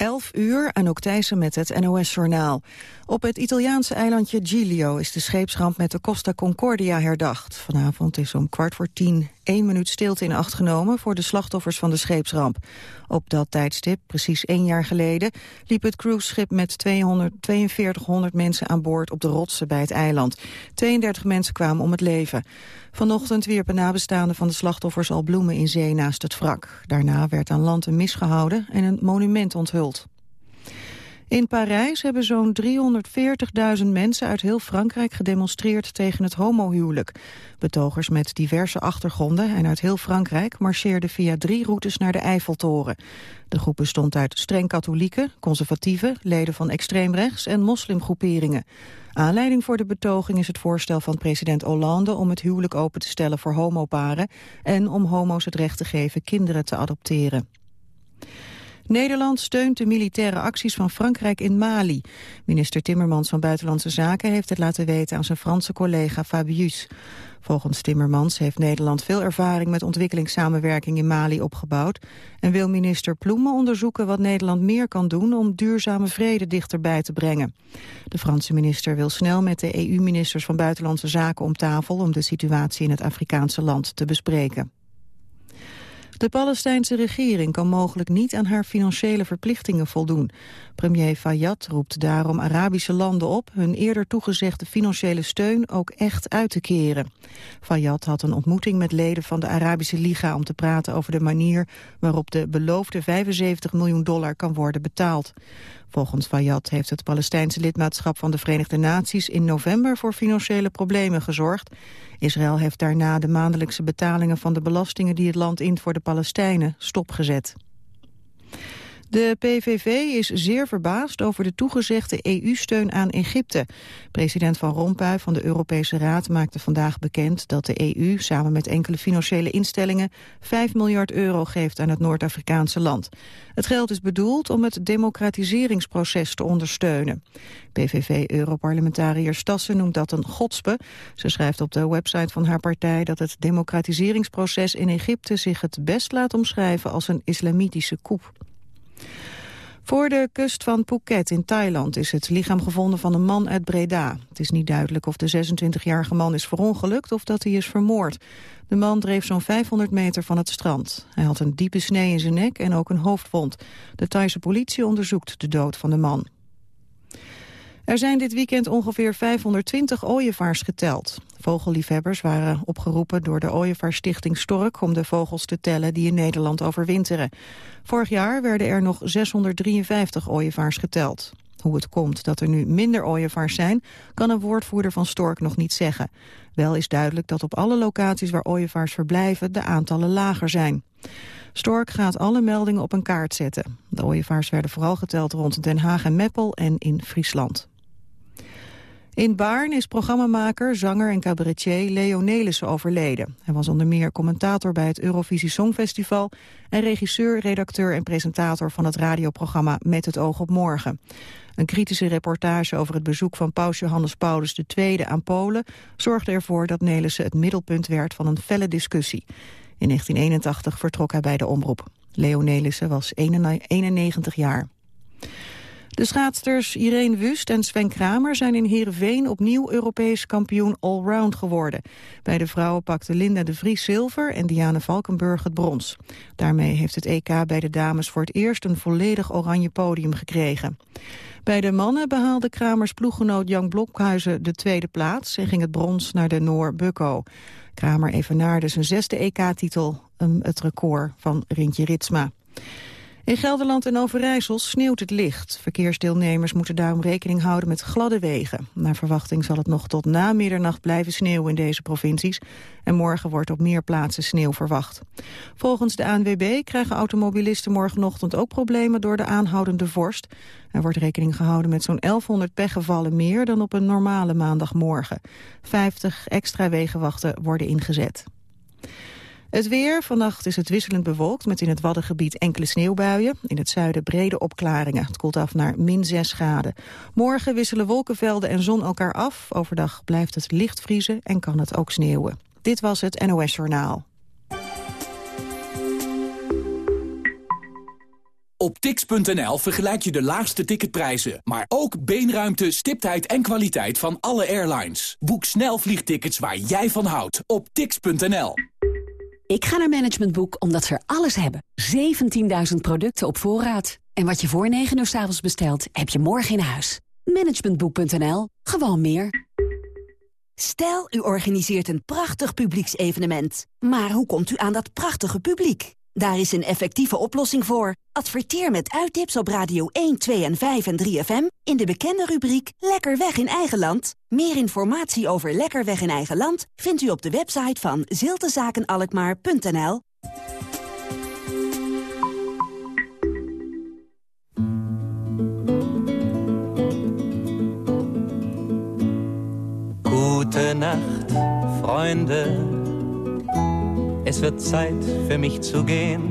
11 uur, en ook Thijssen met het NOS-journaal. Op het Italiaanse eilandje Giglio is de scheepsramp met de Costa Concordia herdacht. Vanavond is om kwart voor tien één minuut stilte in acht genomen... voor de slachtoffers van de scheepsramp. Op dat tijdstip, precies één jaar geleden... liep het cruiseschip met 200, 4200 mensen aan boord op de rotsen bij het eiland. 32 mensen kwamen om het leven. Vanochtend wierpen nabestaanden van de slachtoffers al bloemen in zee naast het wrak. Daarna werd aan land een mis gehouden en een monument onthuld. In Parijs hebben zo'n 340.000 mensen uit heel Frankrijk gedemonstreerd tegen het homohuwelijk. Betogers met diverse achtergronden en uit heel Frankrijk marcheerden via drie routes naar de Eiffeltoren. De groep bestond uit streng katholieken, conservatieven, leden van extreemrechts en moslimgroeperingen. Aanleiding voor de betoging is het voorstel van president Hollande om het huwelijk open te stellen voor homoparen en om homo's het recht te geven kinderen te adopteren. Nederland steunt de militaire acties van Frankrijk in Mali. Minister Timmermans van Buitenlandse Zaken heeft het laten weten aan zijn Franse collega Fabius. Volgens Timmermans heeft Nederland veel ervaring met ontwikkelingssamenwerking in Mali opgebouwd en wil minister Ploemen onderzoeken wat Nederland meer kan doen om duurzame vrede dichterbij te brengen. De Franse minister wil snel met de EU-ministers van Buitenlandse Zaken om tafel om de situatie in het Afrikaanse land te bespreken. De Palestijnse regering kan mogelijk niet aan haar financiële verplichtingen voldoen. Premier Fayyad roept daarom Arabische landen op hun eerder toegezegde financiële steun ook echt uit te keren. Fayyad had een ontmoeting met leden van de Arabische Liga om te praten over de manier waarop de beloofde 75 miljoen dollar kan worden betaald. Volgens Fayyad heeft het Palestijnse lidmaatschap van de Verenigde Naties in november voor financiële problemen gezorgd. Israël heeft daarna de maandelijkse betalingen van de belastingen die het land int voor de Palestijnen stopgezet. De PVV is zeer verbaasd over de toegezegde EU-steun aan Egypte. President Van Rompuy van de Europese Raad maakte vandaag bekend dat de EU samen met enkele financiële instellingen 5 miljard euro geeft aan het Noord-Afrikaanse land. Het geld is bedoeld om het democratiseringsproces te ondersteunen. PVV-europarlementariër Stassen noemt dat een godspe. Ze schrijft op de website van haar partij dat het democratiseringsproces in Egypte zich het best laat omschrijven als een islamitische coup. Voor de kust van Phuket in Thailand is het lichaam gevonden van een man uit Breda. Het is niet duidelijk of de 26-jarige man is verongelukt of dat hij is vermoord. De man dreef zo'n 500 meter van het strand. Hij had een diepe snee in zijn nek en ook een hoofdwond. De Thaise politie onderzoekt de dood van de man. Er zijn dit weekend ongeveer 520 ooievaars geteld. Vogelliefhebbers waren opgeroepen door de Ooievaarsstichting Stork... om de vogels te tellen die in Nederland overwinteren. Vorig jaar werden er nog 653 ooievaars geteld. Hoe het komt dat er nu minder ooievaars zijn... kan een woordvoerder van Stork nog niet zeggen. Wel is duidelijk dat op alle locaties waar ooievaars verblijven... de aantallen lager zijn. Stork gaat alle meldingen op een kaart zetten. De ooievaars werden vooral geteld rond Den Haag en Meppel en in Friesland. In Baarn is programmamaker, zanger en cabaretier Leo Nelissen overleden. Hij was onder meer commentator bij het Eurovisie Songfestival... en regisseur, redacteur en presentator van het radioprogramma Met het oog op morgen. Een kritische reportage over het bezoek van paus Johannes Paulus II aan Polen... zorgde ervoor dat Nelissen het middelpunt werd van een felle discussie. In 1981 vertrok hij bij de omroep. Leo Nelissen was 91 jaar. De schaatsters Irene Wust en Sven Kramer zijn in Heerenveen opnieuw Europees kampioen allround geworden. Bij de vrouwen pakte Linda de Vries zilver en Diane Valkenburg het brons. Daarmee heeft het EK bij de dames voor het eerst een volledig oranje podium gekregen. Bij de mannen behaalde Kramers ploeggenoot Jan Blokhuizen de tweede plaats en ging het brons naar de Noor Bukko. Kramer evenaarde zijn zesde EK-titel, het record van Rintje Ritsma. In Gelderland en Overijssel sneeuwt het licht. Verkeersdeelnemers moeten daarom rekening houden met gladde wegen. Naar verwachting zal het nog tot na middernacht blijven sneeuwen in deze provincies. En morgen wordt op meer plaatsen sneeuw verwacht. Volgens de ANWB krijgen automobilisten morgenochtend ook problemen door de aanhoudende vorst. Er wordt rekening gehouden met zo'n 1100 pechgevallen meer dan op een normale maandagmorgen. 50 extra wegenwachten worden ingezet. Het weer. Vannacht is het wisselend bewolkt met in het Waddengebied enkele sneeuwbuien. In het zuiden brede opklaringen. Het koelt af naar min 6 graden. Morgen wisselen wolkenvelden en zon elkaar af. Overdag blijft het licht vriezen en kan het ook sneeuwen. Dit was het NOS Journaal. Op tix.nl vergelijk je de laagste ticketprijzen, maar ook beenruimte, stiptheid en kwaliteit van alle airlines. Boek snel vliegtickets waar jij van houdt op tix.nl. Ik ga naar Management Boek omdat ze er alles hebben. 17.000 producten op voorraad. En wat je voor 9 uur s avonds bestelt, heb je morgen in huis. Managementboek.nl. Gewoon meer. Stel, u organiseert een prachtig publieksevenement. Maar hoe komt u aan dat prachtige publiek? Daar is een effectieve oplossing voor. Adverteer met uittips op Radio 1, 2 en 5 en 3FM in de bekende rubriek Lekker weg in eigen land. Meer informatie over Lekker weg in eigen land vindt u op de website van ziltezakenalkmaar.nl. Gute Nacht, Freunde. Es wird Zeit für mich zu gehen.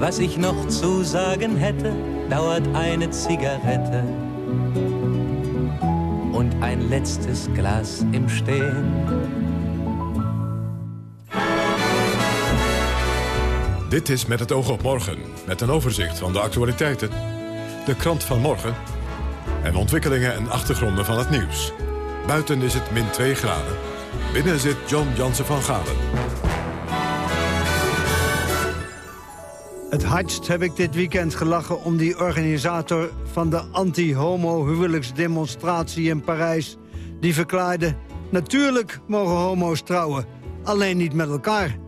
Was ich noch zu sagen hätte, dauert eine Zigarette und ein letztes Glas im Stehen. Dit is Met het oog op morgen, met een overzicht van de actualiteiten, de krant van morgen en ontwikkelingen en achtergronden van het nieuws. Buiten is het min 2 graden. Binnen zit John Jansen van Galen. Het hardst heb ik dit weekend gelachen om die organisator van de anti-homo-huwelijksdemonstratie in Parijs. Die verklaarde, natuurlijk mogen homo's trouwen, alleen niet met elkaar.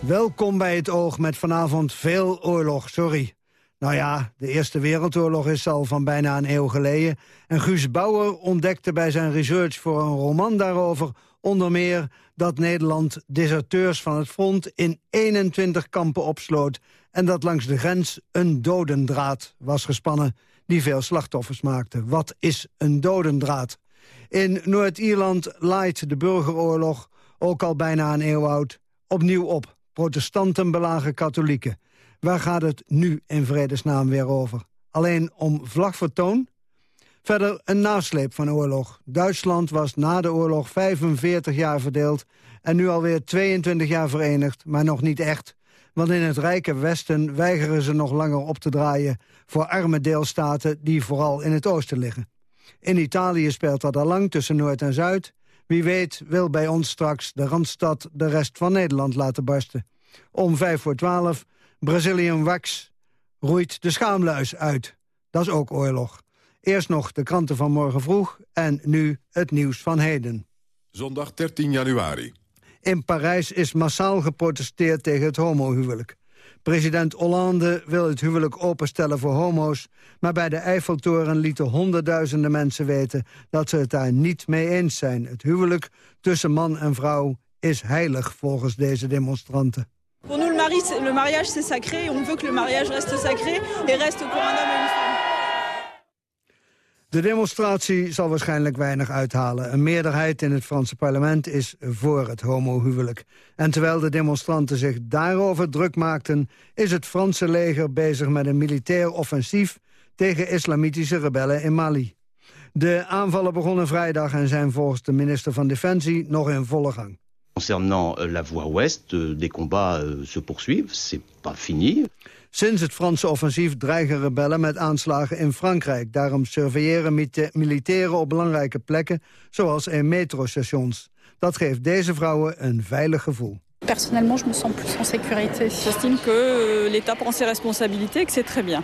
Welkom bij het oog met vanavond veel oorlog, sorry. Nou ja, de Eerste Wereldoorlog is al van bijna een eeuw geleden... en Guus Bauer ontdekte bij zijn research voor een roman daarover... onder meer dat Nederland deserteurs van het front in 21 kampen opsloot... en dat langs de grens een dodendraad was gespannen... die veel slachtoffers maakte. Wat is een dodendraad? In Noord-Ierland laait de burgeroorlog, ook al bijna een eeuw oud... opnieuw op. Protestanten belagen katholieken... Waar gaat het nu in vredesnaam weer over? Alleen om vlagvertoon? Verder een nasleep van oorlog. Duitsland was na de oorlog 45 jaar verdeeld... en nu alweer 22 jaar verenigd, maar nog niet echt. Want in het rijke Westen weigeren ze nog langer op te draaien... voor arme deelstaten die vooral in het oosten liggen. In Italië speelt dat al lang tussen Noord en Zuid. Wie weet wil bij ons straks de Randstad de rest van Nederland laten barsten. Om vijf voor twaalf Brazilian Wax roeit de schaamluis uit. Dat is ook oorlog. Eerst nog de kranten van morgen vroeg en nu het nieuws van heden. Zondag 13 januari. In Parijs is massaal geprotesteerd tegen het homohuwelijk. President Hollande wil het huwelijk openstellen voor homo's... maar bij de Eiffeltoren lieten honderdduizenden mensen weten... dat ze het daar niet mee eens zijn. Het huwelijk tussen man en vrouw is heilig volgens deze demonstranten. Pour nous, le, mari, le mariage, c'est sacré. On veut que le mariage reste sacré et reste pour un homme et une femme. De demonstratie zal waarschijnlijk weinig uithalen. Een meerderheid in het Franse parlement is voor het homohuwelijk. En terwijl de demonstranten zich daarover druk maakten... is het Franse leger bezig met een militair offensief... tegen islamitische rebellen in Mali. De aanvallen begonnen vrijdag en zijn volgens de minister van Defensie nog in volle gang. Concernant euh, la voie ouest, euh, des combats euh, se poursuivent, c'est pas fini. Sinds het Franse offensief dreigen rebellen met aanslagen in Frankrijk. Daarom surveilleren militairen op belangrijke plekken, zoals in metrostations. Dat geeft deze vrouwen een veilig gevoel. Personnellement, je me sens plus en sécurité. J'estime que l'État prend ses responsabilités que c'est très bien.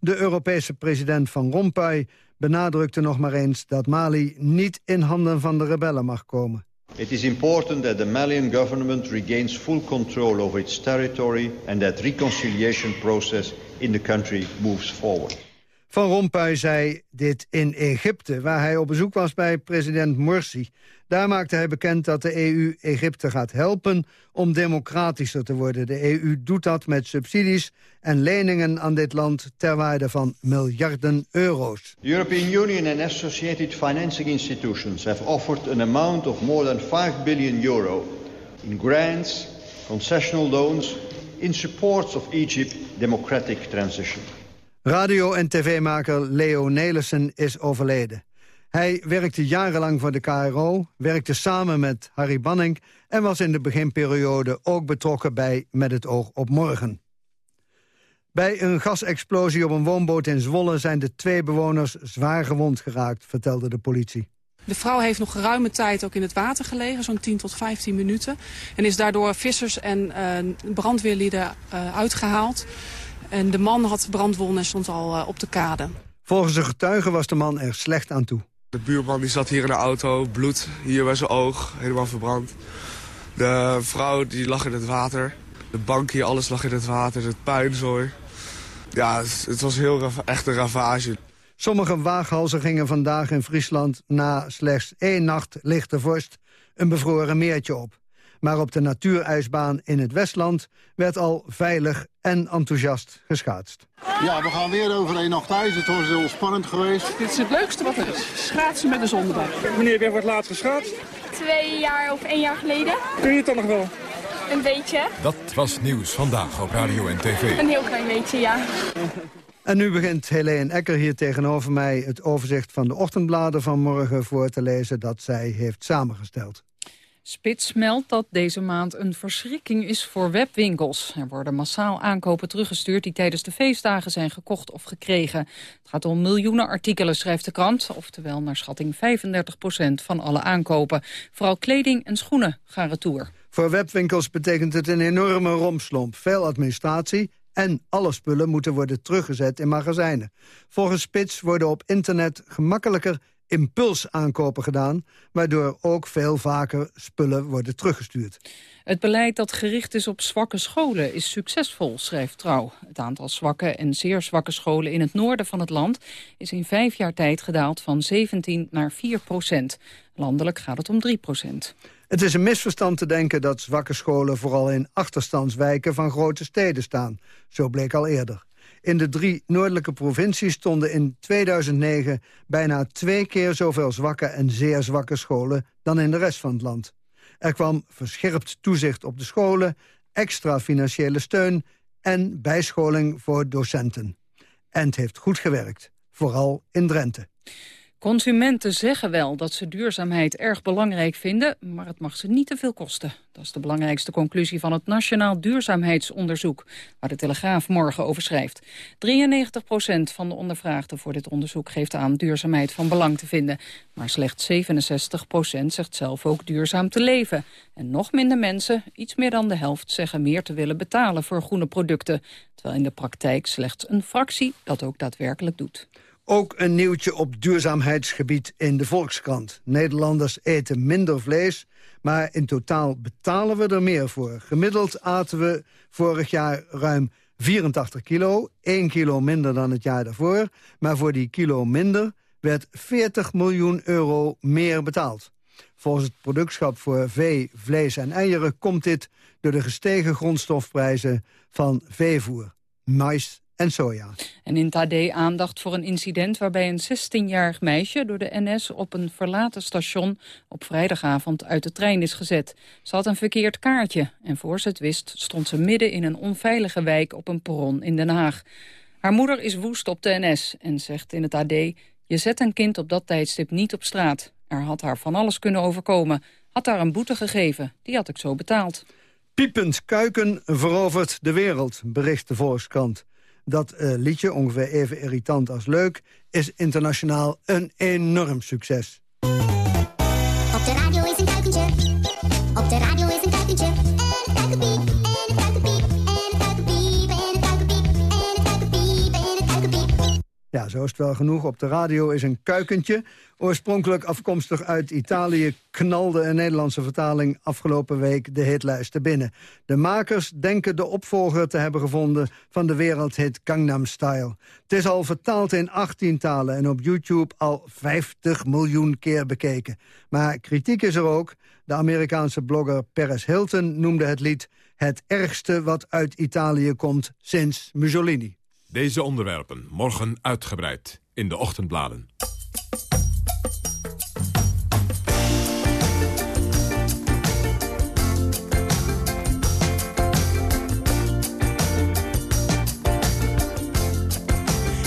De Europese president Van Rompuy benadrukte nog maar eens dat Mali niet in handen van de rebellen mag komen. It is important that the Malian government regains full control over its territory and that reconciliation process in the country moves forward. Van Rompuy zei dit in Egypte, waar hij op bezoek was bij president Morsi. Daar maakte hij bekend dat de EU Egypte gaat helpen om democratischer te worden. De EU doet dat met subsidies en leningen aan dit land ter waarde van miljarden euro's. The European Union and associated financing institutions have offered an amount of more than 5 billion euro in grants, concessional loans in support of Egypt's democratic transition. Radio- en tv-maker Leo Nelissen is overleden. Hij werkte jarenlang voor de KRO, werkte samen met Harry Banning... en was in de beginperiode ook betrokken bij Met het oog op morgen. Bij een gasexplosie op een woonboot in Zwolle... zijn de twee bewoners zwaar gewond geraakt, vertelde de politie. De vrouw heeft nog geruime tijd ook in het water gelegen, zo'n 10 tot 15 minuten. En is daardoor vissers en uh, brandweerlieden uh, uitgehaald. En de man had brandwonden en stond al uh, op de kade. Volgens de getuigen was de man er slecht aan toe. De buurman die zat hier in de auto, bloed hier bij zijn oog, helemaal verbrand. De vrouw die lag in het water. De bank hier, alles lag in het water, het puinzooi. Ja, het was heel echt een ravage. Sommige waaghalzen gingen vandaag in Friesland na slechts één nacht lichte vorst een bevroren meertje op. Maar op de natuurijsbaan in het Westland werd al veilig en enthousiast geschaatst. Ja, we gaan weer over een nacht ijs. Het was heel spannend geweest. Dit is het leukste wat er is. Schaatsen met de zon erbij. Wanneer heb jij voor het laatst geschaatst? Twee jaar of één jaar geleden. Kun je het dan nog wel? Een beetje. Dat was Nieuws Vandaag op Radio en TV. Een heel klein beetje, ja. En nu begint Helene Ecker hier tegenover mij... het overzicht van de ochtendbladen van morgen voor te lezen... dat zij heeft samengesteld. Spits meldt dat deze maand een verschrikking is voor webwinkels. Er worden massaal aankopen teruggestuurd die tijdens de feestdagen zijn gekocht of gekregen. Het gaat om miljoenen artikelen, schrijft de krant. Oftewel naar schatting 35 procent van alle aankopen. Vooral kleding en schoenen gaan retour. Voor webwinkels betekent het een enorme romslomp. Veel administratie en alle spullen moeten worden teruggezet in magazijnen. Volgens Spits worden op internet gemakkelijker impulsaankopen gedaan... waardoor ook veel vaker spullen worden teruggestuurd. Het beleid dat gericht is op zwakke scholen is succesvol, schrijft Trouw. Het aantal zwakke en zeer zwakke scholen in het noorden van het land... is in vijf jaar tijd gedaald van 17 naar 4 procent. Landelijk gaat het om 3 procent. Het is een misverstand te denken dat zwakke scholen vooral in achterstandswijken van grote steden staan. Zo bleek al eerder. In de drie noordelijke provincies stonden in 2009 bijna twee keer zoveel zwakke en zeer zwakke scholen dan in de rest van het land. Er kwam verscherpt toezicht op de scholen, extra financiële steun en bijscholing voor docenten. En het heeft goed gewerkt, vooral in Drenthe. Consumenten zeggen wel dat ze duurzaamheid erg belangrijk vinden, maar het mag ze niet te veel kosten. Dat is de belangrijkste conclusie van het Nationaal Duurzaamheidsonderzoek, waar de Telegraaf morgen over schrijft. 93 procent van de ondervraagden voor dit onderzoek geeft aan duurzaamheid van belang te vinden. Maar slechts 67 procent zegt zelf ook duurzaam te leven. En nog minder mensen, iets meer dan de helft, zeggen meer te willen betalen voor groene producten. Terwijl in de praktijk slechts een fractie dat ook daadwerkelijk doet. Ook een nieuwtje op duurzaamheidsgebied in de Volkskrant. Nederlanders eten minder vlees, maar in totaal betalen we er meer voor. Gemiddeld aten we vorig jaar ruim 84 kilo, 1 kilo minder dan het jaar daarvoor. Maar voor die kilo minder werd 40 miljoen euro meer betaald. Volgens het productschap voor vee, vlees en eieren komt dit door de gestegen grondstofprijzen van veevoer, mais en soja. En in het aandacht voor een incident waarbij een 16-jarig meisje... door de NS op een verlaten station op vrijdagavond uit de trein is gezet. Ze had een verkeerd kaartje en voor ze het wist... stond ze midden in een onveilige wijk op een perron in Den Haag. Haar moeder is woest op de NS en zegt in het AD... je zet een kind op dat tijdstip niet op straat. Er had haar van alles kunnen overkomen. Had haar een boete gegeven, die had ik zo betaald. Piepend kuiken verovert de wereld, bericht de Volkskrant. Dat uh, liedje, ongeveer even irritant als leuk... is internationaal een enorm succes. Ja, zo is het wel genoeg. Op de radio is een kuikentje. Oorspronkelijk afkomstig uit Italië knalde een Nederlandse vertaling afgelopen week de hitlijsten binnen. De makers denken de opvolger te hebben gevonden van de wereldhit Gangnam Style. Het is al vertaald in 18 talen en op YouTube al 50 miljoen keer bekeken. Maar kritiek is er ook. De Amerikaanse blogger Paris Hilton noemde het lied het ergste wat uit Italië komt sinds Mussolini. Deze onderwerpen morgen uitgebreid in de ochtendbladen.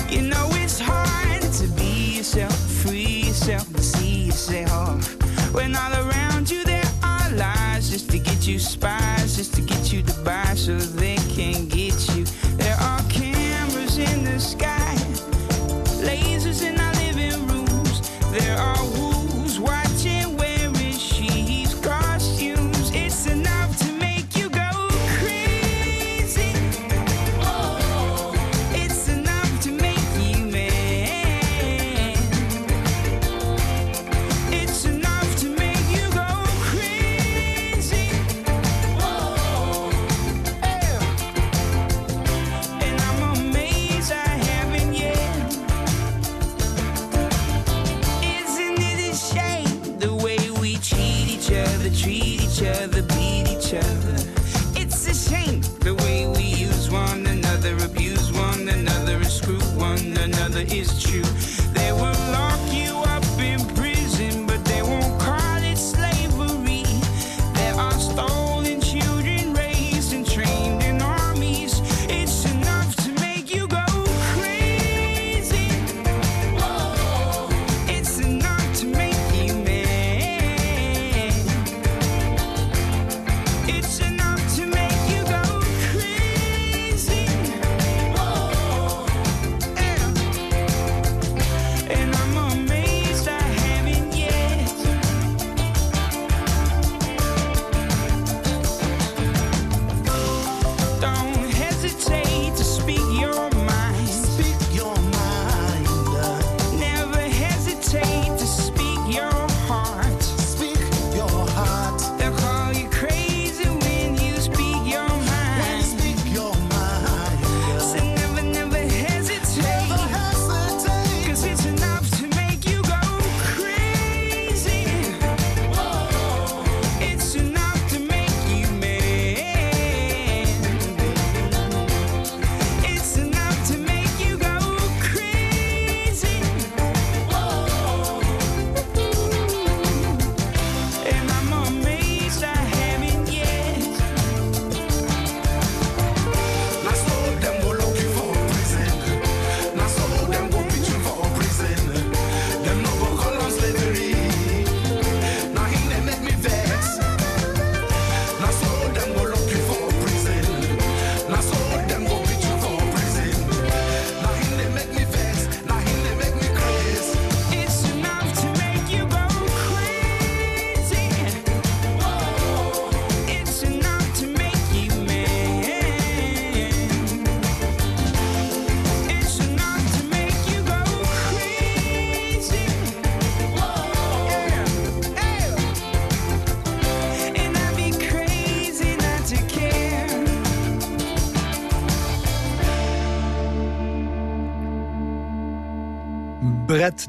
You know it's hard to be yourself, free yourself, to see yourself. When all around you there are lies just to get you spies, just to get you to buy so they can get sky,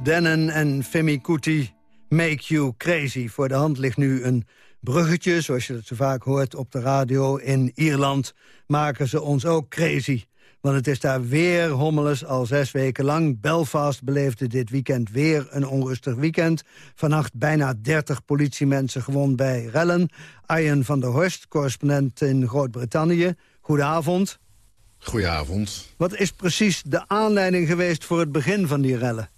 Dennen en Femi Kuti, Make You Crazy. Voor de hand ligt nu een bruggetje, zoals je dat zo vaak hoort op de radio. In Ierland maken ze ons ook crazy. Want het is daar weer hommeles al zes weken lang. Belfast beleefde dit weekend weer een onrustig weekend. Vannacht bijna 30 politiemensen gewond bij rellen. Arjen van der Horst, correspondent in Groot-Brittannië. Goedenavond. Goedenavond. Wat is precies de aanleiding geweest voor het begin van die rellen?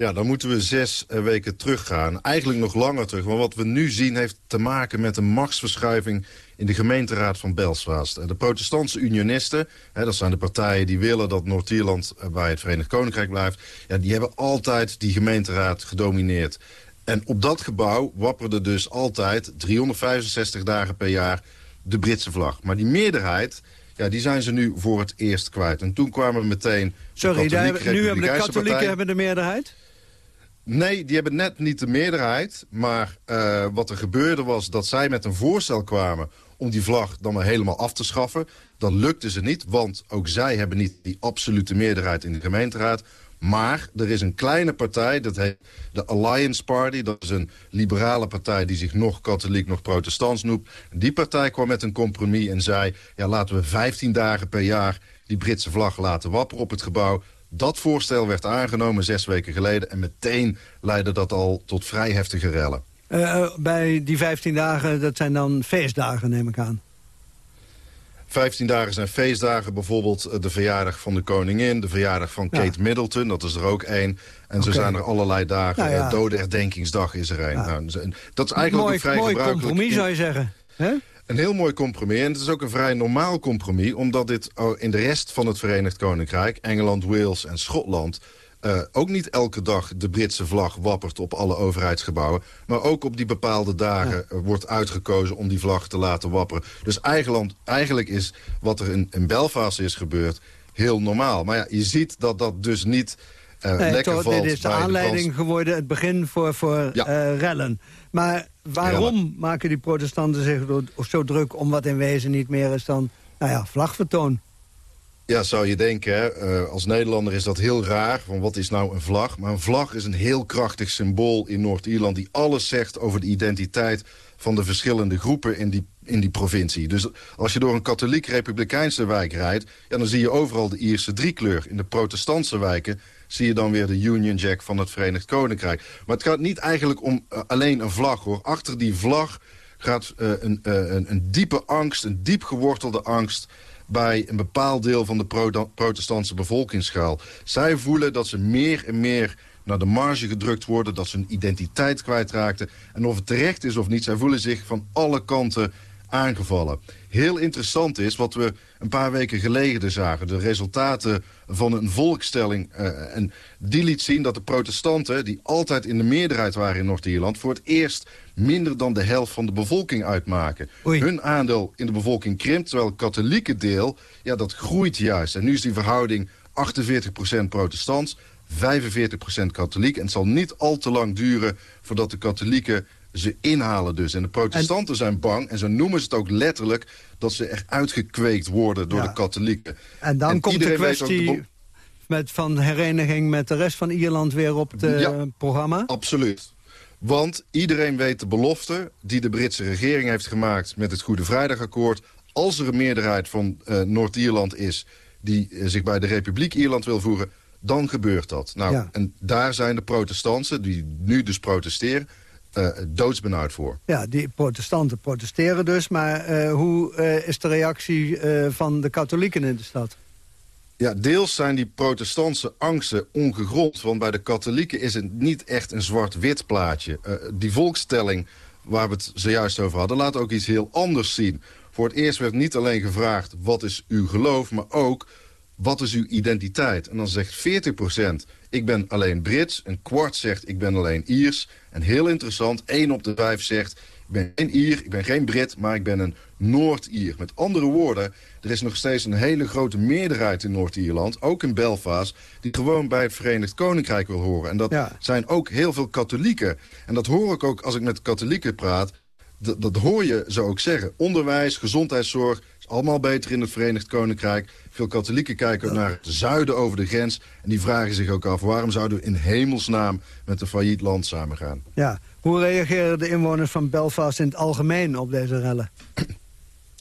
Ja, dan moeten we zes eh, weken teruggaan. Eigenlijk nog langer terug. Maar wat we nu zien heeft te maken met een machtsverschuiving in de gemeenteraad van. Eh, De protestantse unionisten, hè, dat zijn de partijen die willen dat Noord-Ierland eh, bij het Verenigd Koninkrijk blijft. Ja, die hebben altijd die gemeenteraad gedomineerd. En op dat gebouw wapperde dus altijd 365 dagen per jaar de Britse vlag. Maar die meerderheid, ja, die zijn ze nu voor het eerst kwijt. En toen kwamen meteen... de Sorry, daar hebben- nu hebben de katholieken hebben de meerderheid? Nee, die hebben net niet de meerderheid. Maar eh, wat er gebeurde was dat zij met een voorstel kwamen... om die vlag dan maar helemaal af te schaffen. Dat lukte ze niet, want ook zij hebben niet die absolute meerderheid in de gemeenteraad. Maar er is een kleine partij, dat heet de Alliance Party. Dat is een liberale partij die zich nog katholiek, nog protestants noemt. Die partij kwam met een compromis en zei... ja, laten we 15 dagen per jaar die Britse vlag laten wapperen op het gebouw. Dat voorstel werd aangenomen zes weken geleden... en meteen leidde dat al tot vrij heftige rellen. Eh, bij die 15 dagen, dat zijn dan feestdagen, neem ik aan. 15 dagen zijn feestdagen, bijvoorbeeld eh, de verjaardag van de koningin... de verjaardag van Ja. Kate Middleton, dat is er ook één. En zo Oké. zijn er allerlei dagen. Nou ja. Eh, Dode herdenkingsdag is er één. Nou, dat is eigenlijk mooi ook vrij mooi gebruikelijk. compromis, zou je zeggen. Een heel mooi compromis. En het is ook een vrij normaal compromis... omdat dit oh, in de rest van het Verenigd Koninkrijk... Engeland, Wales en Schotland... eh, ook niet elke dag de Britse vlag wappert op alle overheidsgebouwen. Maar ook op die bepaalde dagen eh, wordt uitgekozen om die vlag te laten wapperen. Dus eigenlijk, eigenlijk is wat er in, in Belfast is gebeurd heel normaal. Maar ja, je ziet dat dat dus niet eh, Nee, lekker toch, valt dit is de aanleiding geworden, het begin voor, voor rellen. Maar waarom maken die protestanten zich zo- druk... om wat in wezen niet meer is dan nou ja, vlagvertoon? Ja, zou je denken. Hè? Eh, als Nederlander is dat heel raar. Van wat is nou een vlag? Maar een vlag is een heel krachtig symbool in Noord-Ierland... die alles zegt over de identiteit van de verschillende groepen in die, in die provincie. Dus als je door een katholiek-republikeinse wijk rijdt... Ja, dan zie je overal de Ierse driekleur. In de protestantse wijken zie je dan weer de Union Jack van het Verenigd Koninkrijk. Maar het gaat niet eigenlijk om eh, alleen een vlag, hoor. Achter die vlag gaat eh, een, eh, een, een diepe angst, een diep gewortelde angst bij een bepaald deel van de pro- protestantse bevolkingsschaal. Zij voelen dat ze meer en meer naar de marge gedrukt worden... dat ze hun identiteit kwijtraakten. En of het terecht is of niet, zij voelen zich van alle kanten aangevallen. Heel interessant is wat we een paar weken geleden zagen. De resultaten van een volkstelling. eh, en die liet zien dat de protestanten, die altijd in de meerderheid waren in Noord-Ierland... voor het eerst minder dan de helft van de bevolking uitmaken. Hun aandeel in de bevolking krimpt, terwijl het katholieke deel... ja, dat groeit juist. En nu is die verhouding 48% protestants, 45% katholiek. En het zal niet al te lang duren voordat de katholieken ze inhalen dus. En de protestanten zijn bang, en zo noemen ze het ook letterlijk... dat ze echt uitgekweekt worden door Ja. de katholieken. En dan En komt de kwestie de met, van hereniging met de rest van Ierland weer op het eh, Ja. programma. Absoluut. Want iedereen weet de belofte die de Britse regering heeft gemaakt... met het Goede Vrijdagakkoord. Als er een meerderheid van eh, Noord-Ierland is... die eh, zich bij de Republiek Ierland wil voeren, dan gebeurt dat. Nou, Ja. en daar zijn de protestanten, die nu dus protesteren... eh, doodsbenauwd voor. Ja, die protestanten protesteren dus. Maar eh, hoe eh, is de reactie van de katholieken in de stad? Ja, deels zijn die protestantse angsten ongegrond. Want bij de katholieken is het niet echt een zwart-wit plaatje. Die volkstelling waar we het zojuist over hadden... laat ook iets heel anders zien. Voor het eerst werd niet alleen gevraagd... wat is uw geloof, maar ook... wat is uw identiteit? En dan zegt 40% ik ben alleen Brits. Een kwart zegt, ik ben alleen Iers. En heel interessant, 1 op de 5 zegt... ik ben geen Ier, ik ben geen Brit, maar ik ben een Noord-Ier. Met andere woorden, er is nog steeds een hele grote meerderheid in Noord-Ierland... ook in Belfast, die gewoon bij het Verenigd Koninkrijk wil horen. En dat zijn ook heel veel katholieken. En dat hoor ik ook als ik met katholieken praat... Dat, dat hoor je ze ook zeggen. Onderwijs, gezondheidszorg, allemaal beter in het Verenigd Koninkrijk. Veel katholieken kijken naar het zuiden over de grens. En die vragen zich ook af, waarom zouden we in hemelsnaam met een failliet land samengaan? Ja. Hoe reageren de inwoners van Belfast in het algemeen op deze rellen?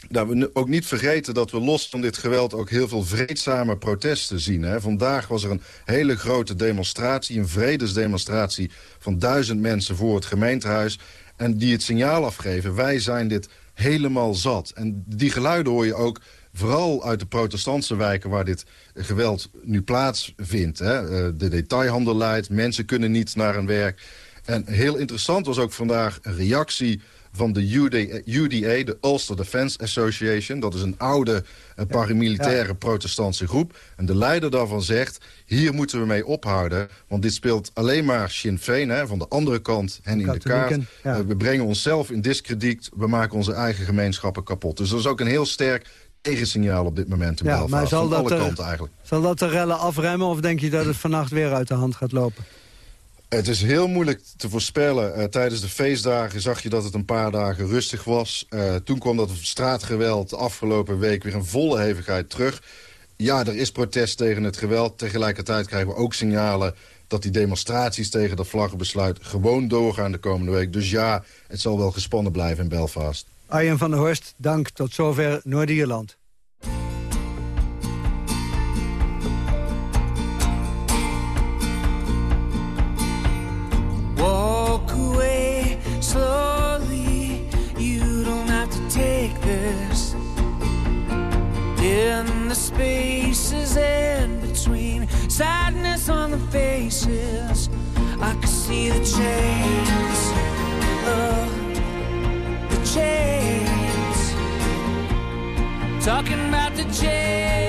Nou, we ook niet vergeten dat we los van dit geweld ook heel veel vreedzame protesten zien. Hè. Vandaag was er een hele grote demonstratie, een vredesdemonstratie van duizend mensen voor het gemeentehuis. En die het signaal afgeven, wij zijn dit helemaal zat. En die geluiden hoor je ook vooral uit de protestantse wijken waar dit geweld nu plaatsvindt. Hè. Eh, De detailhandel leidt, mensen kunnen niet naar hun werk. En heel interessant was ook vandaag een reactie van de UDA, UDA, de Ulster Defense Association. Dat is een oude eh, paramilitaire protestantse groep. En de leider daarvan zegt, hier moeten we mee ophouden. Want dit speelt alleen maar Sinn Féin, hè, van de andere kant hen in de kaart. Ja. Eh, we brengen onszelf in discrediet. We maken onze eigen gemeenschappen kapot. Dus dat is ook een heel sterk tegensignaal op dit moment in Ja, Belfast. maar zal van dat, alle er- kanten eigenlijk. Zal dat de rellen afremmen of denk je dat het vannacht weer uit de hand gaat lopen? Het is heel moeilijk te voorspellen. Eh, tijdens de feestdagen zag je dat het een paar dagen rustig was. Eh, toen kwam dat straatgeweld de afgelopen week weer in volle hevigheid terug. Ja, er is protest tegen het geweld. Tegelijkertijd krijgen we ook signalen dat die demonstraties tegen dat vlaggenbesluit gewoon doorgaan de komende week. Dus ja, het zal wel gespannen blijven in Belfast. Arjen van der Horst, dank. Tot zover Noord-Ierland. the spaces in between, sadness on the faces. I could see the chains, oh, the chains. Talking about the chains.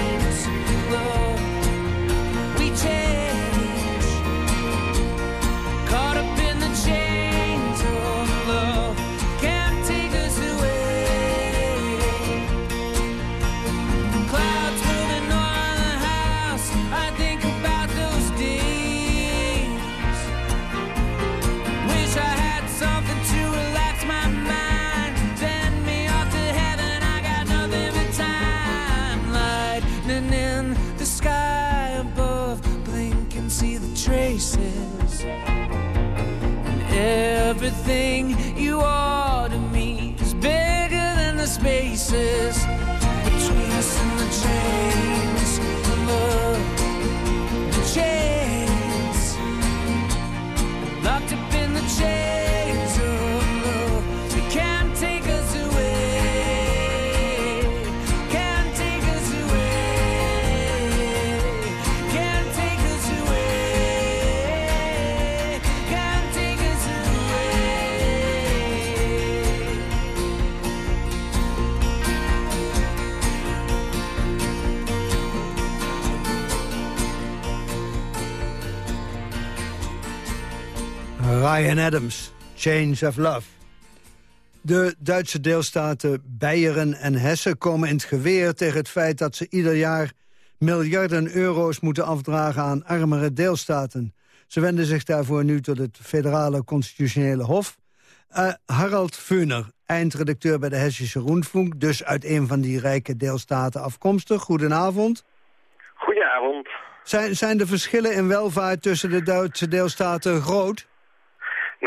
everything Adams, Change of Love. De Duitse deelstaten Beieren en Hessen komen in het geweer... tegen het feit dat ze ieder jaar miljarden euro's moeten afdragen aan armere deelstaten. Ze wenden zich daarvoor nu tot het federale constitutionele hof. Eh, Harald Funer, eindredacteur bij de Hessische Rundfunk... dus uit een van die rijke deelstaten afkomstig. Goedenavond. Goedenavond. Zijn, zijn de verschillen in welvaart tussen de Duitse deelstaten groot?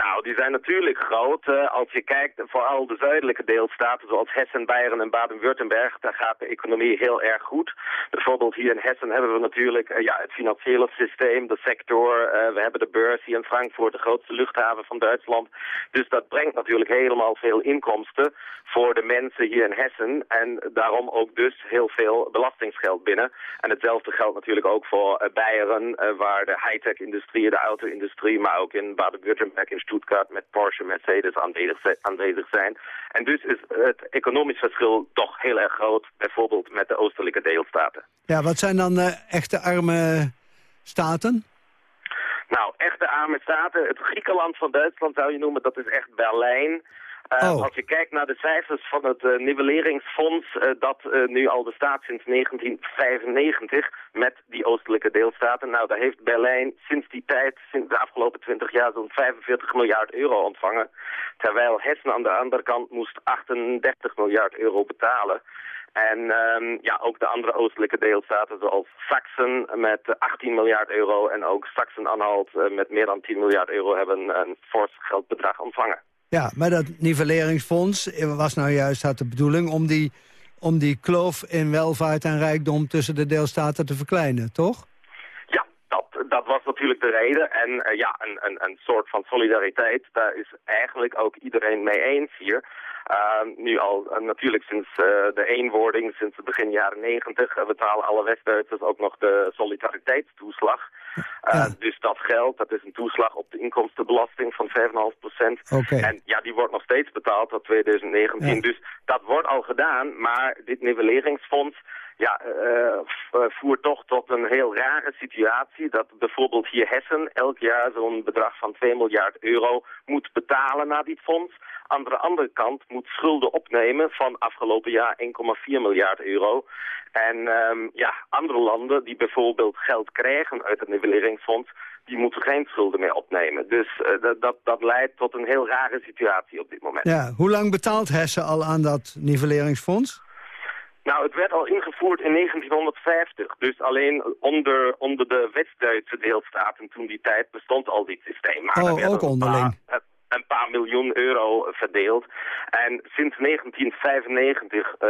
Nou, die zijn natuurlijk groot. Eh, als je kijkt, vooral de zuidelijke deelstaten zoals Hessen, Beieren en Baden-Württemberg, daar gaat de economie heel erg goed. Bijvoorbeeld hier in Hessen hebben we natuurlijk eh, ja, het financiële systeem, de sector. eh, we hebben de beurs hier in Frankfurt, de grootste luchthaven van Duitsland. Dus dat brengt natuurlijk helemaal veel inkomsten voor de mensen hier in Hessen. En daarom ook dus heel veel belastingsgeld binnen. En hetzelfde geldt natuurlijk ook voor Beieren, waar de high-tech-industrie, de auto-industrie, maar ook in Baden-Württemberg, Stuttgart met Porsche, Mercedes aanwezig zi- aanwezig zijn. En dus is het economisch verschil toch heel erg groot, bijvoorbeeld met de oostelijke deelstaten. Ja, wat zijn dan eh, echte arme staten? Nou, echte arme staten, het Griekenland van Duitsland zou je noemen, dat is echt Berlijn. Eh, Oh. Als je kijkt naar de cijfers van het eh, nivelleringsfonds, eh, dat eh, nu al bestaat sinds 1995 met die oostelijke deelstaten. Nou, daar heeft Berlijn sinds die tijd, sinds de afgelopen 20 jaar, zo'n 45 miljard euro ontvangen. Terwijl Hessen aan de andere kant moest 38 miljard euro betalen. En ehm, ja, ook de andere oostelijke deelstaten zoals Sachsen met eh, 18 miljard euro en ook Sachsen-Anhalt met meer dan 10 miljard euro hebben een fors geldbedrag ontvangen. Ja, maar dat nivelleringsfonds eh, was nou juist had de bedoeling... om die, om die kloof in welvaart en rijkdom tussen de deelstaten te verkleinen, toch? Ja, dat, dat was natuurlijk de reden. En eh, ja, een, een, een soort van solidariteit, daar is eigenlijk ook iedereen mee eens hier. Uh, nu al uh, natuurlijk sinds uh, de eenwording, sinds het begin jaren negentig, betalen alle West-Duitsers ook nog de solidariteitstoeslag. Ja. Dus dat geld, dat is een toeslag op de inkomstenbelasting van 5,5 procent. Okay. En ja, die wordt nog steeds betaald tot 2019. Ja. Dus dat wordt al gedaan, maar dit nivelleringsfonds ja, uh, voert toch tot een heel rare situatie. Dat bijvoorbeeld hier Hessen elk jaar zo'n bedrag van 2 miljard euro moet betalen naar dit fonds. Aan de andere kant moet schulden opnemen van afgelopen jaar 1,4 miljard euro. En um, ja, andere landen die bijvoorbeeld geld krijgen uit het nivelleringsfonds, die moeten geen schulden meer opnemen. Dus dat, dat, dat leidt tot een heel rare situatie op dit moment. Ja, hoe lang betaalt Hessen al aan dat nivelleringsfonds? Nou, het werd al ingevoerd in 1950. Dus alleen onder, onder de West-Duitse deelstaten toen die tijd bestond al dit systeem. Maar oh, ook onderling. Paar, een paar miljoen euro verdeeld. En sinds 1995 eh,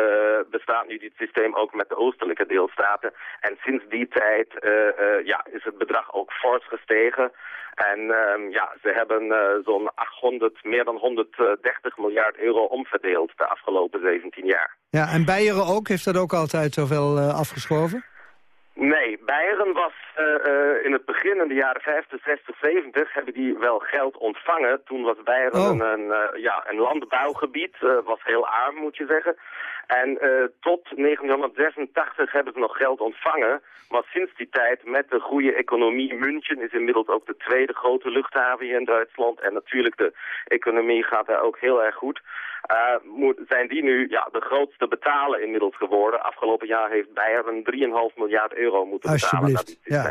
bestaat nu dit systeem ook met de oostelijke deelstaten. En sinds die tijd eh, eh, ja, is het bedrag ook fors gestegen. En ehm, ja, ze hebben zo'n 800, meer dan 130 miljard euro omverdeeld de afgelopen 17 jaar. Ja, en Beieren ook? Heeft dat ook altijd zoveel afgeschoven? Nee, Beieren was in het begin, in de jaren 50, 60, 70, hebben die wel geld ontvangen. Toen was Beieren Oh. een, eh, ja, een landbouwgebied, eh, was heel arm moet je zeggen. En eh, tot 1986 hebben ze nog geld ontvangen. Maar sinds die tijd, met de goede economie, München is inmiddels ook de tweede grote luchthaven hier in Duitsland. En natuurlijk de economie gaat daar ook heel erg goed. Eh, moet, zijn die nu ja, de grootste betaler inmiddels geworden. Afgelopen jaar heeft Beieren 3,5 miljard euro moeten betalen Alsjeblieft, ja.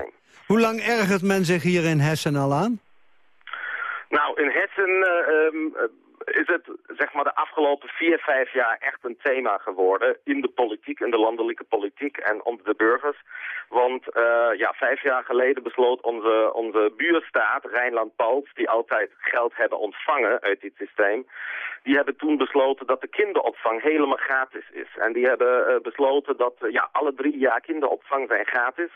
Hoe lang ergert men zich hier in Hessen al aan? Nou, in Hessen eh, ehm, eh, is het zeg maar de afgelopen vier, vijf jaar echt een thema geworden in de politiek, in de landelijke politiek en onder de burgers. Want eh, ja, vijf jaar geleden besloot onze, onze buurstaat, Rijnland-Pals, die altijd geld hebben ontvangen uit dit systeem, die hebben toen besloten dat de kinderopvang helemaal gratis is. En die hebben eh, besloten dat eh, ja, alle drie jaar kinderopvang zijn gratis.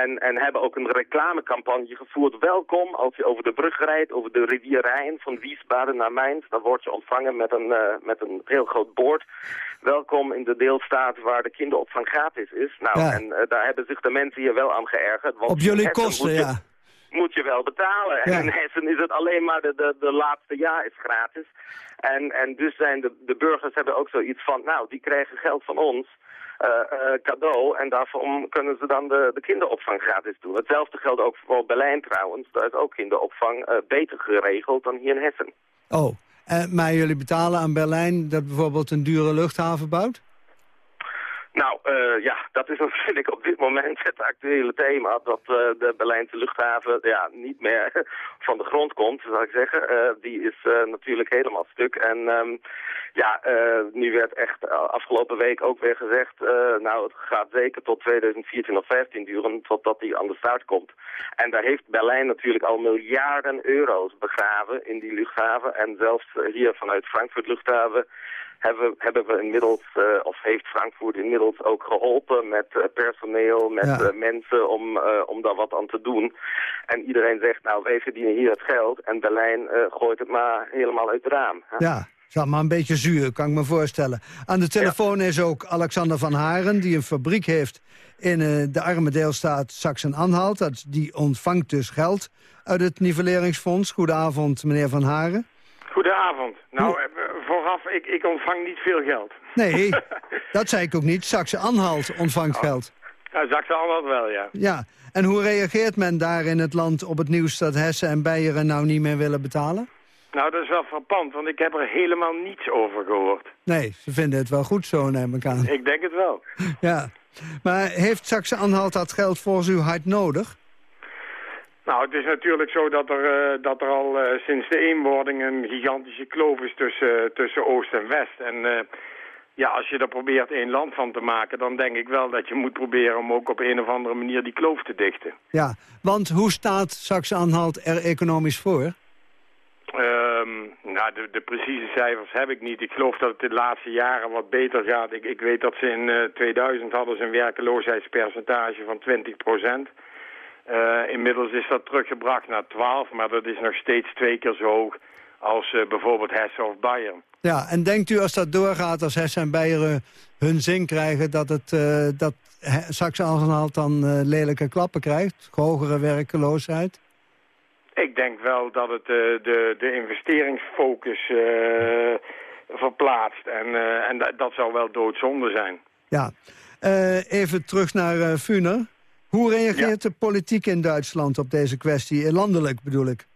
En, en hebben ook een reclamecampagne gevoerd. Welkom als je over de brug rijdt, over de rivier Rijn, van Wiesbaden naar Mainz. Dan word je ontvangen met een, eh, met een heel groot bord. Welkom in de deelstaat waar de kinderopvang gratis is. Nou, Ja. en eh, daar hebben zich de mensen hier wel aan geërgerd. Want Op jullie kosten, je- ja. moet je wel betalen. En in Hessen is het alleen maar de, de, de laatste jaar is gratis. En, en dus zijn de, de burgers hebben ook zoiets van, nou, die krijgen geld van ons. eh, cadeau en daarom kunnen ze dan de, de kinderopvang gratis doen. Hetzelfde geldt ook voor Berlijn trouwens. Daar is ook kinderopvang eh, beter geregeld dan hier in Hessen. Oh, maar jullie betalen aan Berlijn dat bijvoorbeeld een dure luchthaven bouwt? Nou, eh, ja, dat is natuurlijk op dit moment het actuele thema. Dat eh, de Berlijnse luchthaven ja, niet meer van de grond komt, zou ik zeggen. Eh, die is natuurlijk helemaal stuk. En ehm, ja, nu werd echt afgelopen week ook weer gezegd... nou, het gaat zeker tot 2014 of 15 duren totdat die aan de start komt. En daar heeft Berlijn natuurlijk al miljarden euro's begraven in die luchthaven. En zelfs hier vanuit Frankfurt luchthaven hebben, hebben we inmiddels, eh, of heeft Frankfurt inmiddels ook geholpen met eh, personeel, met Ja. eh, mensen om, eh, om daar wat aan te doen. En iedereen zegt, nou wij verdienen hier het geld en Berlijn eh, gooit het maar helemaal uit het raam. hè. Ja, is allemaal een beetje zuur, kan ik me voorstellen. Aan de telefoon is ook Alexander van Haren, die een fabriek heeft in eh, de arme deelstaat Sachsen-Anhalt. Dat- Die ontvangt dus geld uit het nivelleringsfonds. Goedenavond, meneer van Haren. Goedenavond. Nou, vooraf, ik, ik ontvang niet veel geld. Nee, dat zei ik ook niet. Saxe-Anhalt ontvangt geld. Nou, Zakse-Anhalt wel, ja. Ja, en hoe reageert men daar in het land op het nieuws dat Hessen en Beieren nou niet meer willen betalen? Nou, dat is wel frappant, want ik heb er helemaal niets over gehoord. Nee, ze vinden het wel goed zo, neem ik aan. Ik denk het wel. Ja, maar heeft Saxe-Anhalt dat geld volgens u hard nodig? Nou, het is natuurlijk zo dat er, eh, dat er al eh, sinds de eenwording een gigantische kloof is tussen, tussen Oost en West. En eh, ja, als je er probeert één land van te maken, dan denk ik wel dat je moet proberen om ook op een of andere manier die kloof te dichten. Ja, want hoe staat Saxe-Anhalt er economisch voor? Ehm, nou, de, de precieze cijfers heb ik niet. Ik geloof dat het de laatste jaren wat beter gaat. Ik, ik weet dat ze in eh, 2000 hadden ze een werkeloosheidspercentage van 20 procent. Eh, inmiddels is dat teruggebracht naar 12, maar dat is nog steeds twee keer zo hoog als eh, bijvoorbeeld Hessen of Bayern. Ja, en denkt u als dat doorgaat, als Hessen en Beieren hun zin krijgen... dat, het, eh, dat Saxe-Anhalt dan eh, lelijke klappen krijgt? Hogere werkeloosheid? Ik denk wel dat het eh, de, de investeringsfocus eh, verplaatst en, eh, en dat, dat zou wel doodzonde zijn. Ja. Eh, even terug naar eh Funer. Hoe reageert de politiek in Duitsland op deze kwestie? Eh, Landelijk bedoel ik.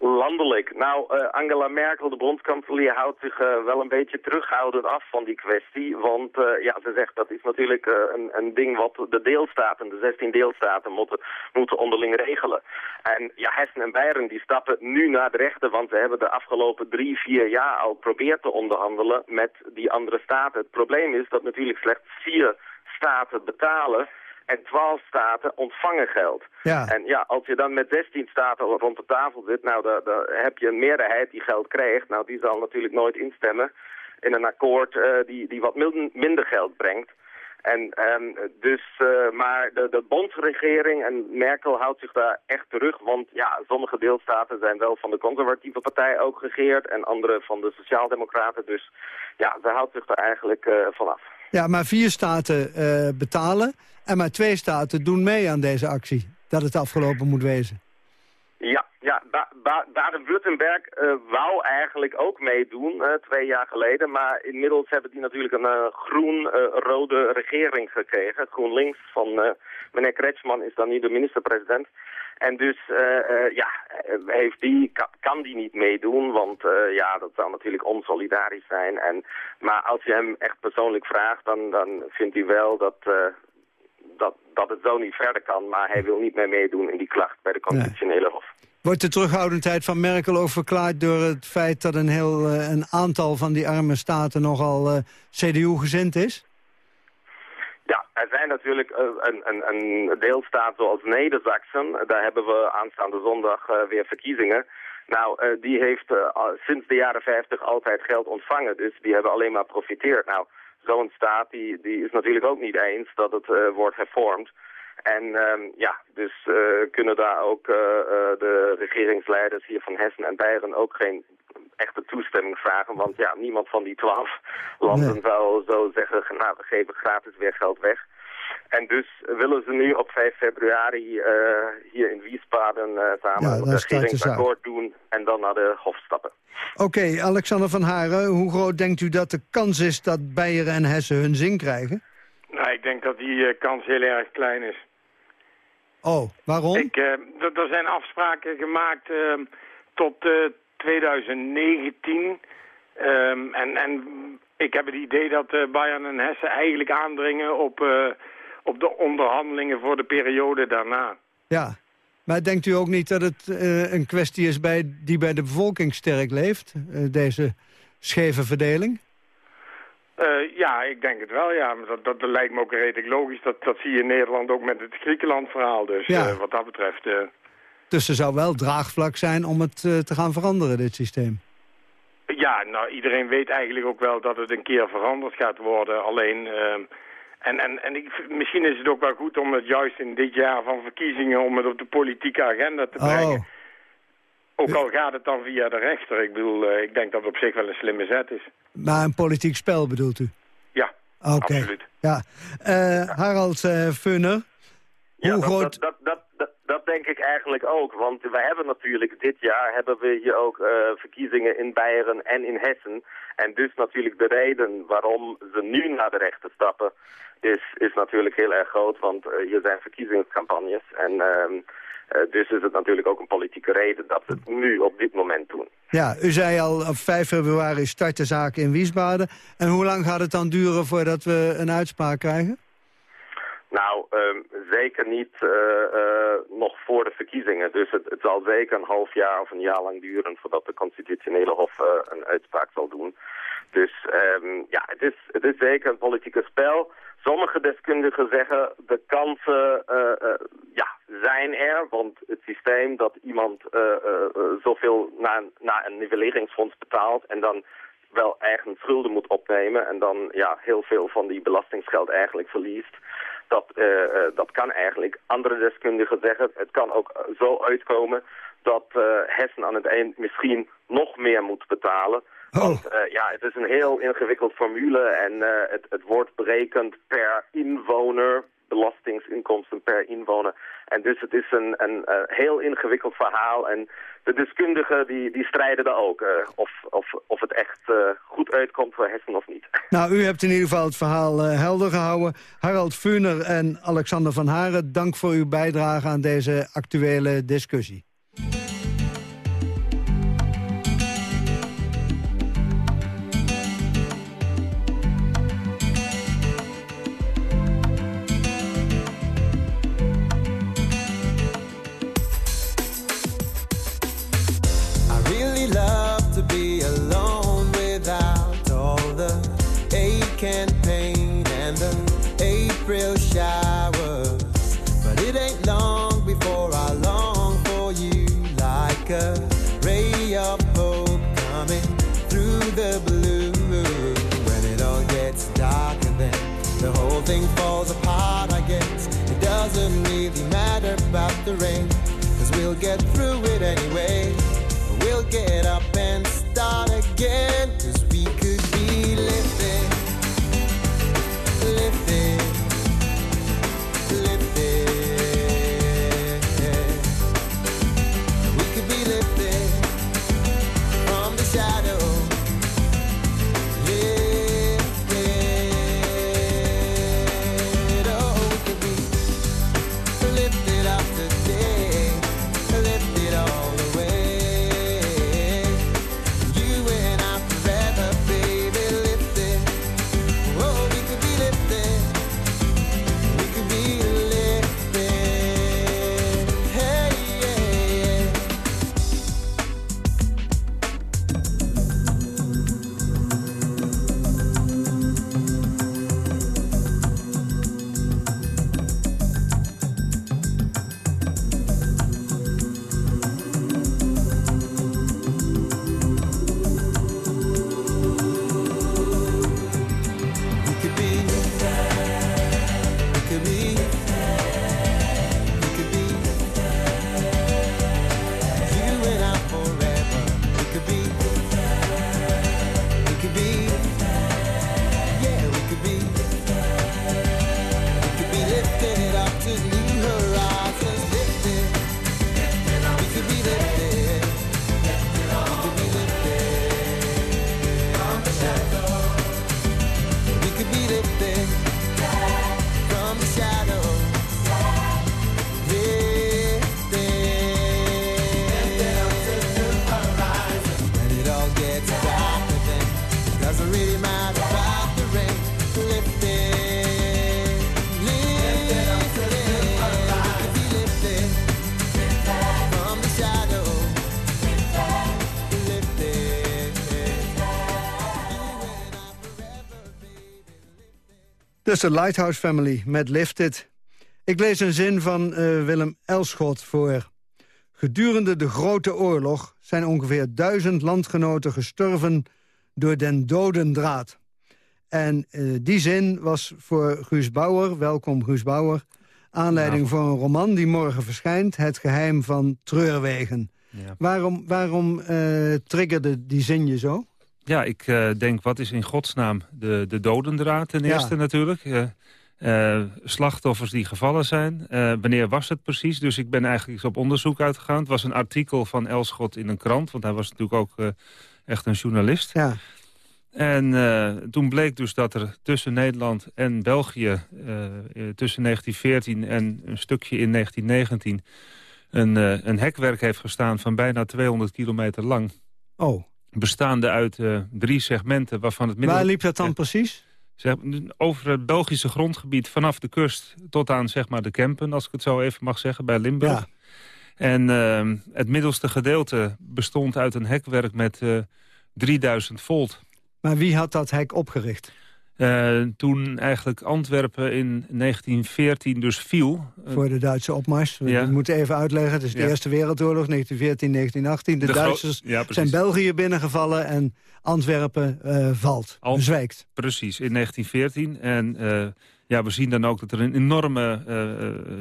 Landelijk. Nou, eh, Angela Merkel, de bondskanselier, houdt zich eh, wel een beetje terughoudend af van die kwestie. Want ja, ze zegt dat is natuurlijk een, een ding wat de deelstaten, de 16 deelstaten, moeten, moeten onderling regelen. En ja, Hessen en Beieren die stappen nu naar de rechter, want ze hebben de afgelopen drie, vier jaar al geprobeerd te onderhandelen met die andere staten. Het probleem is dat natuurlijk slechts vier staten betalen En 12 staten ontvangen geld. Ja. En ja, als je dan met 16 staten rond de tafel zit, nou, dan, dan heb je een meerderheid die geld krijgt. Nou, die zal natuurlijk nooit instemmen in een akkoord eh, die, die wat minder geld brengt. En ehm, dus, eh, maar de, de bondsregering en Merkel houdt zich daar echt terug, want ja, sommige deelstaten zijn wel van de conservatieve partij ook geregeerd en andere van de sociaaldemocraten. Dus ja, ze houdt zich daar eigenlijk eh, vanaf. Ja, maar vier staten betalen en maar twee staten doen mee aan deze actie. Dat het afgelopen moet wezen. Ja, ja Ba- Ba- Baden-Württemberg eh, wou eigenlijk ook meedoen eh, twee jaar geleden. Maar inmiddels hebben die natuurlijk een eh, groen-rode regering gekregen. GroenLinks van meneer Kretschmann is dan nu de minister-president. En dus ja, heeft die, kan, die niet meedoen, want ja, dat zou natuurlijk onsolidarisch zijn. En, maar als je hem echt persoonlijk vraagt, dan, dan vindt hij wel dat, dat, dat het zo niet verder kan. Maar hij wil niet meer meedoen in die klacht bij de constitutionele hof. Wordt de terughoudendheid van Merkel ook verklaard door het feit dat een, heel, eh, een aantal van die arme staten nogal eh, CDU-gezind is? Ja, er zijn natuurlijk eh, een, een, een deelstaat zoals Neder-Saxen. Daar hebben we aanstaande zondag weer verkiezingen. Nou, die heeft sinds de jaren 50 altijd geld ontvangen. Dus die hebben alleen maar profiteerd. Nou, zo'n staat die, die is natuurlijk ook niet eens dat het eh, wordt hervormd. En ehm, ja, dus eh, kunnen daar ook eh, de regeringsleiders hier van Hessen en Beieren ook geen echte toestemming vragen. Want ja, niemand van die twaalf landen zou zo zeggen, nou, we geven gratis weer geld weg. En dus willen ze nu op 5 februari eh, hier in Wiesbaden eh, samen Ja, een regeringsakkoord doen en dan naar de hof stappen. Oké, Alexander van Haren, hoe groot denkt u dat de kans is dat Beieren en Hessen hun zin krijgen? Nou, ik denk dat die eh, kans heel erg klein is. Oh, waarom? Ik, eh, er zijn afspraken gemaakt eh, tot eh, 2019. Ehm, en, en ik heb het idee dat eh, Bayern en Hessen eigenlijk aandringen op, eh, op de onderhandelingen voor de periode daarna. Ja, maar denkt u ook niet dat het eh, een kwestie is bij, die bij de bevolking sterk leeft? eh, deze scheve verdeling? Eh, ja, ik denk het wel, ja. Maar Dat, dat, dat lijkt me ook redelijk logisch. Dat, dat zie je in Nederland ook met het Griekenland-verhaal. Dus Ja. wat dat betreft... Dus er zou wel draagvlak zijn om het te gaan veranderen, dit systeem. Ja, nou, iedereen weet eigenlijk ook wel dat het een keer veranderd gaat worden. Alleen, ehm, en, en, en ik, misschien is het ook wel goed om het juist in dit jaar van verkiezingen... om het op de politieke agenda te brengen. Oh, Ook al gaat het dan via de rechter. Ik bedoel, eh, ik denk dat het op zich wel een slimme zet is. maar een politiek spel bedoelt u? Ja, Oké. absoluut. Ja. Eh, Harald eh Funner, Ja, hoe groot... dat denk ik eigenlijk ook. Want we hebben natuurlijk dit jaar hebben we hier ook eh, verkiezingen in Beieren en in Hessen. En dus natuurlijk de reden waarom ze nu naar de rechter stappen is, is natuurlijk heel erg groot. Want eh, hier zijn verkiezingscampagnes. En ehm, eh, dus is het natuurlijk ook een politieke reden dat ze het nu op dit moment doen. Ja, u zei al op 5 februari start de zaak in Wiesbaden. En hoe lang gaat het dan duren voordat we een uitspraak krijgen? Nou, ehm, zeker niet eh, eh, nog voor de verkiezingen. Dus het, het zal zeker een half jaar of een jaar lang duren voordat de constitutionele hof eh, een uitspraak zal doen. Dus ehm, ja, het is, het is zeker een politieke spel. Sommige deskundigen zeggen de kansen ja, zijn er, want het systeem dat iemand zoveel naar, naar een nivelleringsfonds betaalt en dan wel eigen schulden moet opnemen en dan ja, heel veel van die belastingsgeld eigenlijk verliest. Dat, eh, eh, dat kan eigenlijk. Andere deskundigen zeggen, het kan ook eh, zo uitkomen dat Hessen aan het eind misschien nog meer moet betalen. Want eh, ja, het is een heel ingewikkeld formule en het, het wordt berekend per inwoner, belastingsinkomsten per inwoner. En dus het is een, een eh, heel ingewikkeld verhaal en de deskundigen die, die strijden daar ook eh, of, of, of het echt eh, goed uitkomt voor Hessen of niet. Nou, u hebt in ieder geval het verhaal helder gehouden. Harald Funer en Alexander van Haren, dank voor uw bijdrage aan deze actuele discussie. The rain, cause we'll get through it anyway. We'll get up Dus de Lighthouse Family met Lifted. Ik lees een zin van eh, Willem Elschot voor. Gedurende de Grote Oorlog zijn ongeveer duizend landgenoten gestorven door den dodendraad. En eh, die zin was voor Guus Bauer, welkom Guus Bauer... aanleiding voor een roman die morgen verschijnt... Het geheim van Treurwegen. Ja. Waarom, waarom eh, triggerde die zin je zo? Ja, ik eh, denk, wat is in godsnaam de, de dodendraad ten Ja. eerste natuurlijk. Eh, eh, slachtoffers die gevallen zijn. Wanneer was het precies? Dus ik ben eigenlijk eens op onderzoek uitgegaan. Het was een artikel van Elschot in een krant, want hij was natuurlijk ook echt een journalist. Ja. En toen bleek dus dat er tussen Nederland en België... tussen 1914 en een stukje in 1919... een, een hekwerk heeft gestaan van bijna 200 kilometer lang. Oh. Bestaande uit eh, drie segmenten waarvan het middel... Waar liep dat dan precies? Zeg, over het Belgische grondgebied vanaf de kust tot aan zeg maar, de Kempen... als ik het zo even mag zeggen, bij Limburg. Ja. En ehm, het middelste gedeelte bestond uit een hekwerk met eh 3000 volt. Maar wie had dat hek opgericht? Eh, toen eigenlijk Antwerpen in 1914 dus viel... eh, Voor de Duitse opmars. We Ja. moeten even uitleggen. Het is de Ja. Eerste Wereldoorlog, 1914, 1918. De, Duitsers Ja, zijn België binnengevallen en Antwerpen eh, valt, Al- bezwijkt. Precies, in 1914. En ja, we zien dan ook dat er een enorme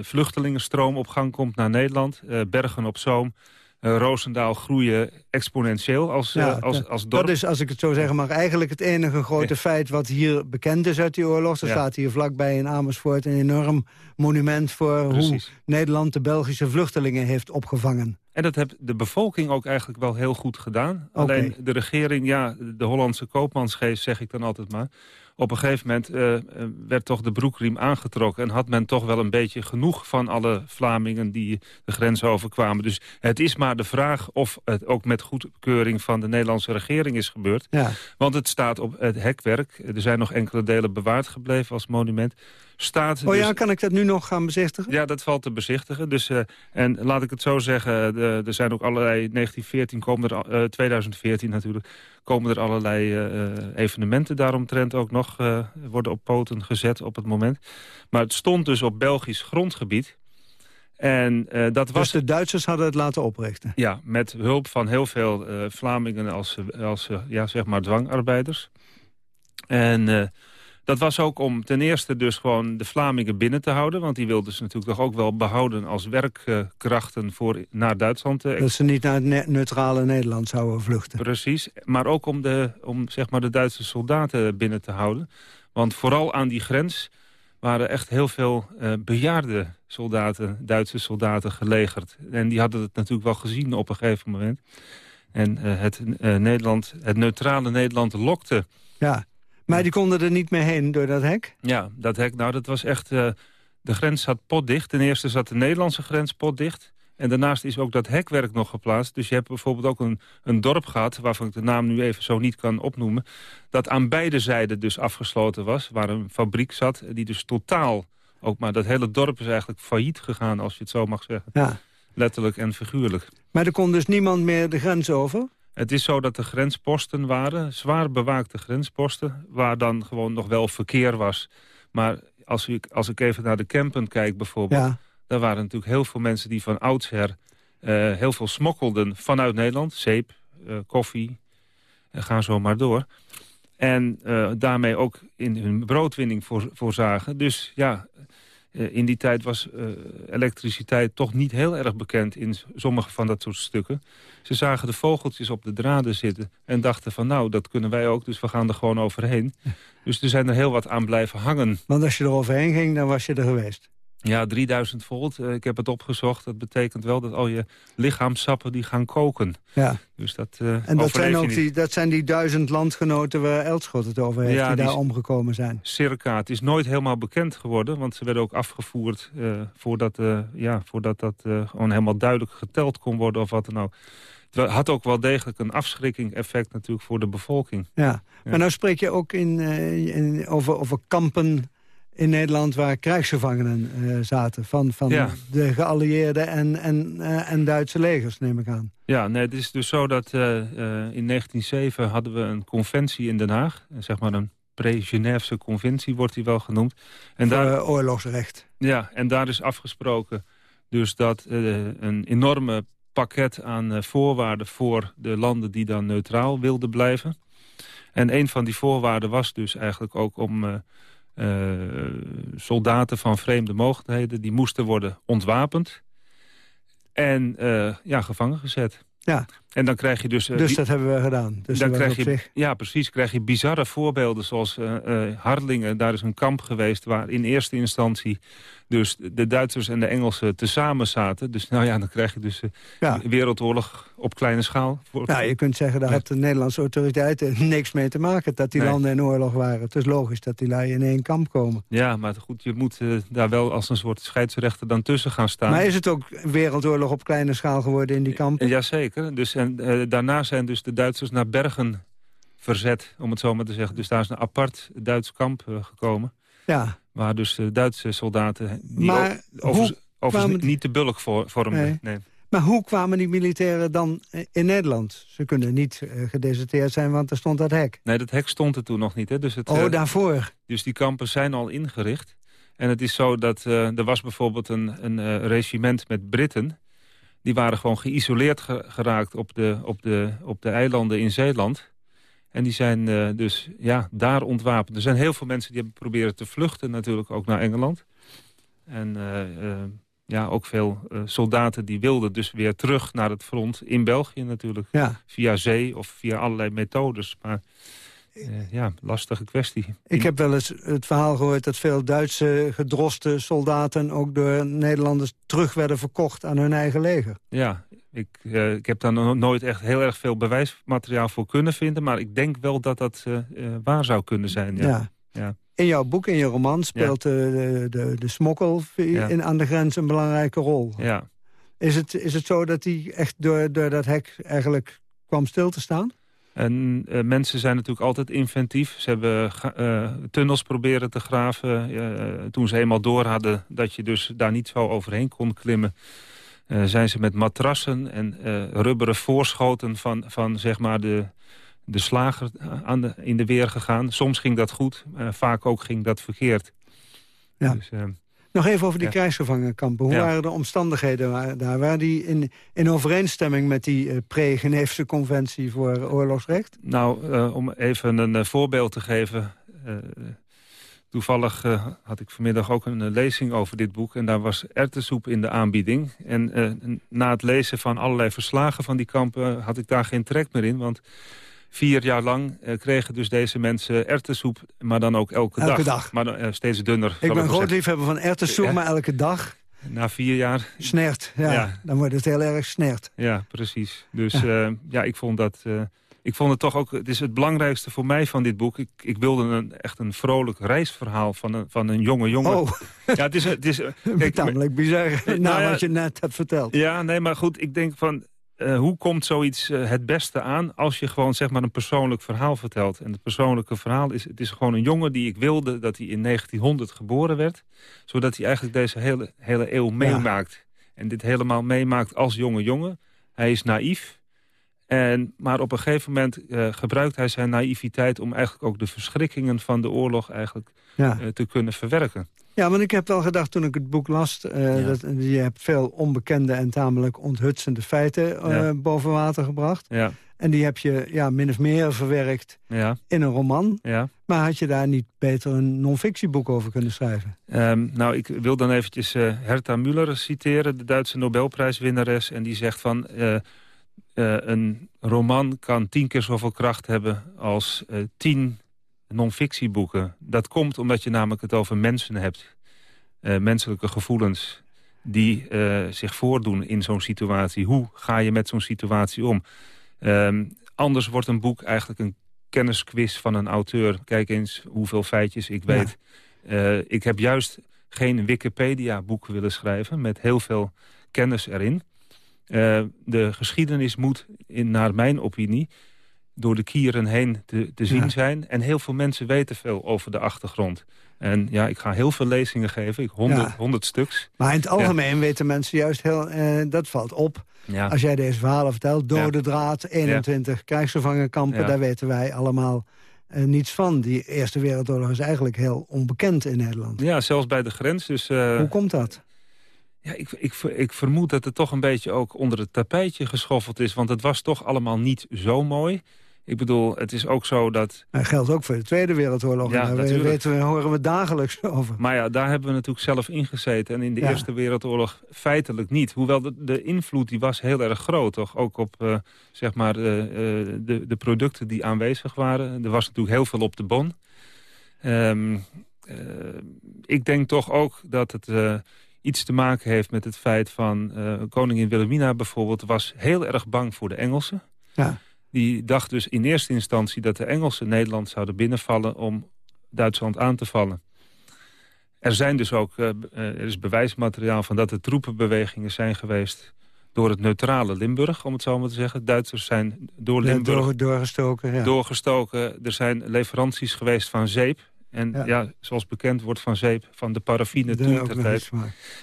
vluchtelingenstroom op gang komt naar Nederland. Bergen op Zoom, eh, Roosendaal groeien exponentieel als, eh, Ja, als, dat- als dorp. Dat is, als ik het zo zeggen mag, eigenlijk het enige grote feit... wat hier bekend is uit die oorlog. Er Ja. staat hier vlakbij in Amersfoort een enorm monument... voor Precies. hoe Nederland de Belgische vluchtelingen heeft opgevangen. En dat heeft de bevolking ook eigenlijk wel heel goed gedaan. Alleen de regering, ja, de Hollandse koopmansgeest zeg ik dan altijd maar... op een gegeven moment eh, eh, werd toch de broekriem aangetrokken... en had men toch wel een beetje genoeg van alle Vlamingen die de grens overkwamen. Dus het is maar de vraag of het ook met goedkeuring van de Nederlandse regering is gebeurd. Ja. Want het staat op het hekwerk. Er zijn nog enkele delen bewaard gebleven als monument. Staat Oh dus- ja, kan ik dat nu nog gaan bezichtigen? ja, dat valt te bezichtigen. Dus, eh, en laat ik het zo zeggen, de- er zijn ook allerlei... 1914 komen er, al- eh, 2014 natuurlijk, komen er allerlei eh, eh, evenementen daaromtrent ook nog... eh, worden op poten gezet op het moment. Maar het stond dus op Belgisch grondgebied. En dat was... Dus de Duitsers hadden het laten oprichten? Ja, met hulp van heel veel eh, Vlamingen als, als ja, zeg maar dwangarbeiders. En dat was ook om ten eerste dus gewoon de Vlamingen binnen te houden. Want die wilden ze natuurlijk toch ook wel behouden als werkkrachten voor, naar Duitsland. te Dat ze niet naar het ne- neutrale Nederland zouden vluchten. Precies, maar ook om, de, om zeg maar de Duitse soldaten binnen te houden. Want vooral aan die grens waren echt heel veel eh, bejaarde soldaten, Duitse soldaten gelegerd. En die hadden het natuurlijk wel gezien op een gegeven moment. En eh, het, eh, Nederland, het neutrale Nederland lokte. Ja, maar die konden er niet meer heen door dat hek? Ja, dat hek, nou, dat was echt... eh, de grens zat potdicht. Ten eerste zat de Nederlandse grens potdicht. En daarnaast is ook dat hekwerk nog geplaatst. Dus je hebt bijvoorbeeld ook een, een dorp gehad... waarvan ik de naam nu even zo niet kan opnoemen... dat aan beide zijden dus afgesloten was. Waar een fabriek zat, die dus totaal... ook maar dat hele dorp is eigenlijk failliet gegaan... als je het zo mag zeggen. Ja. Letterlijk en figuurlijk. Maar er kon dus niemand meer de grens over? Het is zo dat er grensposten waren, zwaar bewaakte grensposten... waar dan gewoon nog wel verkeer was. Maar als ik, als ik even naar de campen kijk bijvoorbeeld... Ja. daar waren natuurlijk heel veel mensen die van oudsher... eh, heel veel smokkelden vanuit Nederland. Zeep, eh, koffie, en gaan zo maar door. En eh, daarmee ook in hun broodwinning voor, voorzagen. Dus ja, eh, in die tijd was eh, elektriciteit toch niet heel erg bekend in sommige van dat soort stukken. Ze zagen de vogeltjes op de draden zitten en dachten van nou, dat kunnen wij ook, dus we gaan er gewoon overheen. Dus er zijn er heel wat aan blijven hangen. Want als je er overheen ging, dan was je er geweest. Ja, 3000 volt, eh, ik heb het opgezocht. Dat betekent wel dat al je lichaamsappen die gaan koken. Ja. Dus dat eh, En dat zijn ook die, dat zijn die duizend landgenoten waar Elschot het over heeft... Ja, die die daar omgekomen zijn. Circa. Het is nooit helemaal bekend geworden, want ze werden ook afgevoerd eh, voordat, eh, ja, voordat dat gewoon helemaal duidelijk geteld kon worden of wat dan ook. Het had ook wel degelijk een afschrikking effect natuurlijk voor de bevolking. Ja. Maar nou spreek je ook in, in, over, over kampen in Nederland waar krijgsgevangenen eh, zaten... van, van Ja. de geallieerde en, en, eh, en Duitse legers, neem ik aan. Ja, nee, het is dus zo dat eh, in 1907 hadden we een conventie in Den Haag. Zeg maar een pre-Genèvese conventie wordt die wel genoemd. En voor daar, oorlogsrecht. Ja, en daar is afgesproken dus dat een enorme pakket aan voorwaarden voor de landen die dan neutraal wilden blijven. En een van die voorwaarden was dus eigenlijk ook om soldaten van vreemde mogendheden... die moesten worden ontwapend en eh, ja, gevangen gezet. Ja. En dan krijg je dus... eh, Dus dat hebben we gedaan. Dus dan krijg je, zich... ja, precies. krijg je bizarre voorbeelden zoals eh eh, Harlingen. Daar is een kamp geweest waar in eerste instantie dus de Duitsers en de Engelsen tezamen zaten. Dus nou ja, dan krijg je dus Ja. wereldoorlog op kleine schaal. Voor- Nou, je kunt zeggen, daar had de Nederlandse autoriteiten niks mee te maken... dat die Nee. landen in oorlog waren. Het is logisch dat die lui in één kamp komen. Ja, maar goed, je moet daar wel als een soort scheidsrechter dan tussen gaan staan. Maar is het ook wereldoorlog op kleine schaal geworden in die kampen? Jazeker. Dus, en, eh, daarna zijn dus de Duitsers naar Bergen verzet, om het zo maar te zeggen. Dus daar is een apart Duits kamp eh, gekomen. Ja. Waar dus Duitse soldaten... Die Maar overigens, kwamen niet de bulk voor, vormden. Nee. Nee. Maar hoe kwamen die militairen dan eh, in Nederland? Ze kunnen niet gedeserteerd zijn, want er stond dat hek. nee, dat hek stond er toen nog niet. Hè? Dus, het, Oh, daarvoor. dus die kampen zijn al ingericht. En het is zo dat er was bijvoorbeeld een, een regiment met Britten. Die waren gewoon geïsoleerd ge- geraakt op de, op, de, op de eilanden in Zeeland. En die zijn eh, dus ja, daar ontwapend. Er zijn heel veel mensen die hebben proberen te vluchten natuurlijk ook naar Engeland. En eh, eh, ja, ook veel soldaten die wilden dus weer terug naar het front in België natuurlijk. Ja. Via zee of via allerlei methodes. Maar ja, lastige kwestie. Ik heb wel eens het verhaal gehoord dat veel Duitse gedroste soldaten... ook door Nederlanders terug werden verkocht aan hun eigen leger. Ja, ik, eh, ik heb daar nog nooit echt heel erg veel bewijsmateriaal voor kunnen vinden. Maar ik denk wel dat dat eh, eh, waar zou kunnen zijn. Ja. Ja. Ja. In jouw boek, in je roman, speelt eh, de, de, de smokkel in, aan de grens een belangrijke rol. Ja. Is, het, is het zo dat die echt door, door dat hek eigenlijk kwam stil te staan? En eh, mensen zijn natuurlijk altijd inventief. Ze hebben eh, tunnels proberen te graven. eh, toen ze eenmaal door hadden dat je dus daar niet zo overheen kon klimmen... zijn ze met matrassen en rubberen voorschoten van, van zeg maar de, de slager aan de, in de weer gegaan. Soms ging dat goed, vaak ook ging dat verkeerd. Ja. Dus, Nog even over die Ja. krijgsgevangenkampen. Hoe Ja. waren de omstandigheden waar- daar? Waren die in, in overeenstemming met die eh, pre-Geneefse conventie voor oorlogsrecht? Nou, eh, om even een eh, voorbeeld te geven. toevallig had ik vanmiddag ook een lezing over dit boek. En daar was erwtensoep in de aanbieding. En na het lezen van allerlei verslagen van die kampen... had ik daar geen trek meer in. Want vier jaar lang eh, kregen dus deze mensen erwtensoep... maar dan ook elke, Elke dag. Maar dan, eh, steeds dunner. Ik ben groot liefhebber van erwtensoep, Ja. maar elke dag Na vier jaar snert. Ja, Ja. Dan wordt het heel erg snert. Ja, precies. Dus ja, ja ik vond dat... eh, ik vond het toch ook... Het is het belangrijkste voor mij van dit boek. Ik, ik wilde een, echt een vrolijk reisverhaal van een, van een jonge jongen. Oh. Ja, het is... Het is kijk, Tamelijk bizar, Nou na ja, wat je net hebt verteld. Ja, nee, maar goed, ik denk van... eh, hoe komt zoiets eh, het beste aan als je gewoon zeg maar een persoonlijk verhaal vertelt? En het persoonlijke verhaal is, het is gewoon een jongen die ik wilde dat hij in 1900 geboren werd. Zodat hij eigenlijk deze hele, hele eeuw meemaakt. En dit helemaal meemaakt als jonge jongen. Hij is naïef. En, maar op een gegeven moment eh, gebruikt hij zijn naïviteit... om eigenlijk ook de verschrikkingen van de oorlog eigenlijk Ja. te kunnen verwerken. Ja, want ik heb wel gedacht toen ik het boek las... eh, dat, je hebt veel onbekende en tamelijk onthutsende feiten eh, Ja. boven water gebracht. Ja, En die heb je ja, min of meer verwerkt ja, in een roman. ja. Maar had je daar niet beter een non-fictieboek over kunnen schrijven? Ehm, nou, ik wil dan eventjes eh, Herta Müller citeren, de Duitse Nobelprijswinnares. En die zegt van, een roman kan tien keer zoveel kracht hebben als tien non-fictieboeken. Dat komt omdat je namelijk het over mensen hebt. Eh, menselijke gevoelens die eh, zich voordoen in zo'n situatie. Hoe ga je met zo'n situatie om? Ehm, anders wordt een boek eigenlijk een kennisquiz van een auteur. Kijk eens hoeveel feitjes ik Ja. weet. Eh, ik heb juist geen Wikipedia-boek willen schrijven... met heel veel kennis erin. De geschiedenis moet, in, naar mijn opinie... door de kieren heen te, te zien Ja. zijn. En heel veel mensen weten veel over de achtergrond. En ja, ik ga heel veel lezingen geven. Ik honderd, Ja. honderd stuks. Maar in het algemeen weten mensen juist heel... eh, dat valt op. Ja. Als jij deze verhalen vertelt, dode draad, 21 krijgsgevangenkampen... Daar weten wij allemaal eh, niets van. Die Eerste Wereldoorlog is eigenlijk heel onbekend in Nederland. Ja, zelfs bij de grens. Dus, eh, Hoe komt dat? Ja, ik, ik, ik vermoed dat het toch een beetje ook onder het tapijtje geschoffeld is. Want het was toch allemaal niet zo mooi. Ik bedoel, het is ook zo dat... Dat geldt ook voor de Tweede Wereldoorlog. Ja, en daar weten we, horen we dagelijks over. Maar ja, daar hebben we natuurlijk zelf ingezeten. En in de Ja. Eerste Wereldoorlog feitelijk niet. Hoewel de, de invloed die was heel erg groot. Toch? Ook op eh, zeg maar, eh, eh, de, de producten die aanwezig waren. Er was natuurlijk heel veel op de bon. Ehm, eh, ik denk toch ook dat het iets te maken heeft met het feit van... eh, koningin Wilhelmina bijvoorbeeld was heel erg bang voor de Engelsen. Ja. Die dacht dus in eerste instantie dat de Engelsen Nederland zouden binnenvallen... om Duitsland aan te vallen. Er zijn dus ook eh, eh, er is bewijsmateriaal van dat er troepenbewegingen zijn geweest... door het neutrale Limburg, om het zo maar te zeggen. Duitsers zijn door Ja, Limburg door- doorgestoken, ja. doorgestoken. Er zijn leveranties geweest van zeep. En Ja. ja. zoals bekend wordt van zeep, van de paraffine toen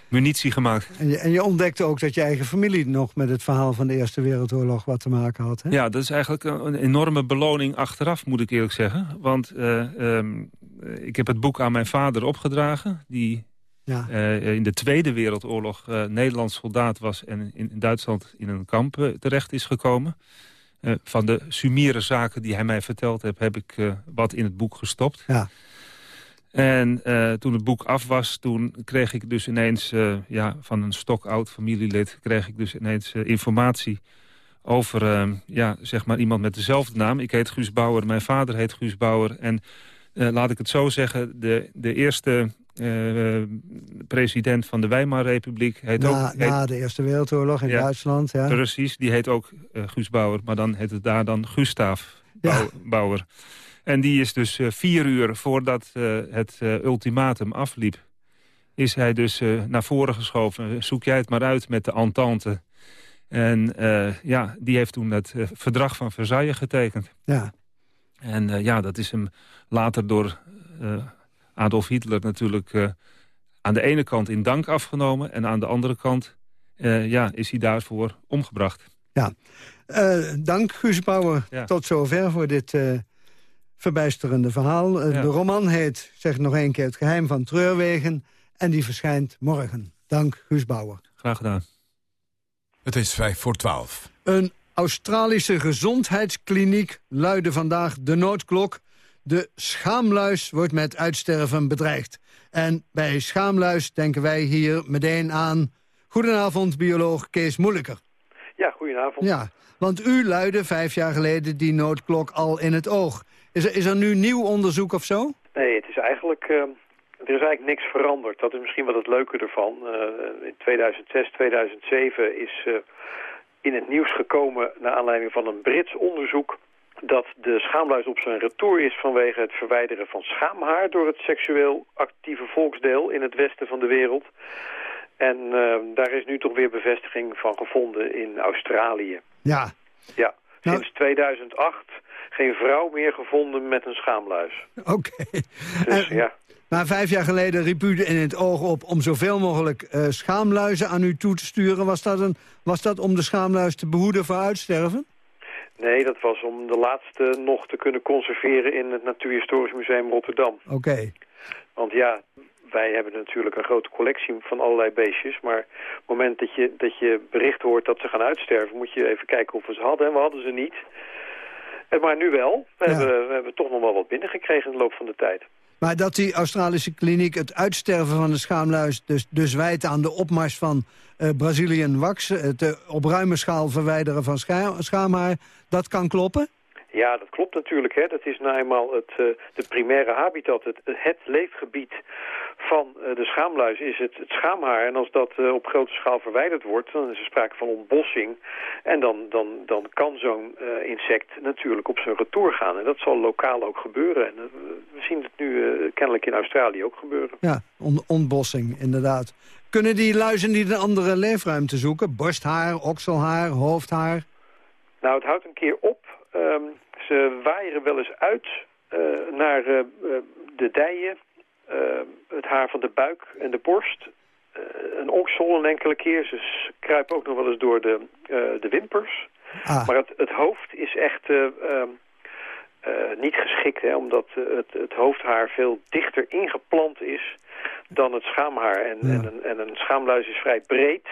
munitie gemaakt. En je, en je ontdekte ook dat je eigen familie nog met het verhaal van de Eerste Wereldoorlog wat te maken had. Hè? Ja, dat is eigenlijk een, een enorme beloning achteraf, moet ik eerlijk zeggen. Want eh, ehm, eh, ik heb het boek aan mijn vader opgedragen... die Ja. eh, in de Tweede Wereldoorlog eh, Nederlands soldaat was... en in, in Duitsland in een kamp terecht is gekomen. Van de sumiere zaken die hij mij verteld heeft... heb ik wat in het boek gestopt. Ja. En eh, toen het boek af was, toen kreeg ik dus ineens... eh, ja, van een stokoud familielid kreeg ik dus ineens eh, informatie... over ja, zeg maar iemand met dezelfde naam. Ik heet Guus Bauer, mijn vader heet Guus Bauer. En laat ik het zo zeggen, de, de eerste president van de Weimarrepubliek... heet Na, ook, heet- na de Eerste Wereldoorlog in Ja. Duitsland. Ja. Precies, die heet ook Guus Bauer, maar dan heet het daar dan Gustav Bau- Bauer. En die is dus eh, vier uur voordat eh, het eh, ultimatum afliep... is hij dus naar voren geschoven. Zoek jij het maar uit met de Entente. En ja, die heeft toen het verdrag van Versailles getekend. Ja. En ja, dat is hem later door Adolf Hitler natuurlijk... aan de ene kant in dank afgenomen... en aan de andere kant ja, is hij daarvoor omgebracht. Ja. Dank, Guus Bauer. Ja. Tot zover voor dit verbijsterende verhaal. Eh, Ja. De roman heet, zeg ik nog één keer, Het geheim van Treurwegen. En die verschijnt morgen. Dank, Guus Bauer. Graag gedaan. Het is vijf voor twaalf. Een Australische gezondheidskliniek luidde vandaag de noodklok. De schaamluis wordt met uitsterven bedreigd. En bij schaamluis denken wij hier meteen aan... Goedenavond, bioloog Kees Moeilijker. Ja, goedenavond. Ja, want u luidde vijf jaar geleden die noodklok al in het oog. Is er, is er nu nieuw onderzoek of zo? Nee, het is eigenlijk, eh, er is eigenlijk niks veranderd. Dat is misschien wel het leuke ervan. Eh, in 2006, 2007 is eh, in het nieuws gekomen... naar aanleiding van een Brits onderzoek... dat de schaamluis op zijn retour is vanwege het verwijderen van schaamhaar... door het seksueel actieve volksdeel in het westen van de wereld... En eh, daar is nu toch weer bevestiging van gevonden in Australië. Ja. Ja, sinds 2008 geen vrouw meer gevonden met een schaamluis. Oké. Dus ja, Maar vijf jaar geleden riep u in het oog op om zoveel mogelijk eh, schaamluizen aan u toe te sturen. Was dat, een, was dat om de schaamluis te behoeden voor uitsterven? nee, dat was om de laatste nog te kunnen conserveren in het Natuurhistorisch Museum Rotterdam. Oké. Want ja, wij hebben natuurlijk een grote collectie van allerlei beestjes. Maar op het moment dat je, dat je bericht hoort dat ze gaan uitsterven... moet je even kijken of we ze hadden. En we hadden ze niet. En maar nu wel. We, hebben, we hebben toch nog wel wat binnengekregen in de loop van de tijd. Maar dat die Australische kliniek het uitsterven van de schaamluis... dus, dus wijt aan de opmars van eh Brazilian wax... het eh, op ruime schaal verwijderen van scha schaamhaar... dat kan kloppen? Ja, dat klopt natuurlijk. Hè. Dat is nou eenmaal het, eh, de primaire habitat, het, het leefgebied van eh, de schaamluis is het, het schaamhaar. En als dat eh, op grote schaal verwijderd wordt, dan is er sprake van ontbossing. En dan, dan, dan kan zo'n eh, insect natuurlijk op zijn retour gaan. En dat zal lokaal ook gebeuren. En we zien het nu kennelijk in Australië ook gebeuren. Ja, on ontbossing, inderdaad. Kunnen die luizen niet een andere leefruimte zoeken? Borsthaar, okselhaar, hoofdhaar? Nou, het houdt een keer op. Ehm, ze waaieren wel eens uit naar de dijen, het haar van de buik en de borst. Eh, een oksel een enkele keer. Ze kruipen ook nog wel eens door de, eh, de wimpers. Maar het, het hoofd is echt eh, ehm, eh, niet geschikt, hè, omdat het, het hoofdhaar veel dichter ingeplant is dan het schaamhaar. En, en, een, en een schaamluis is vrij breed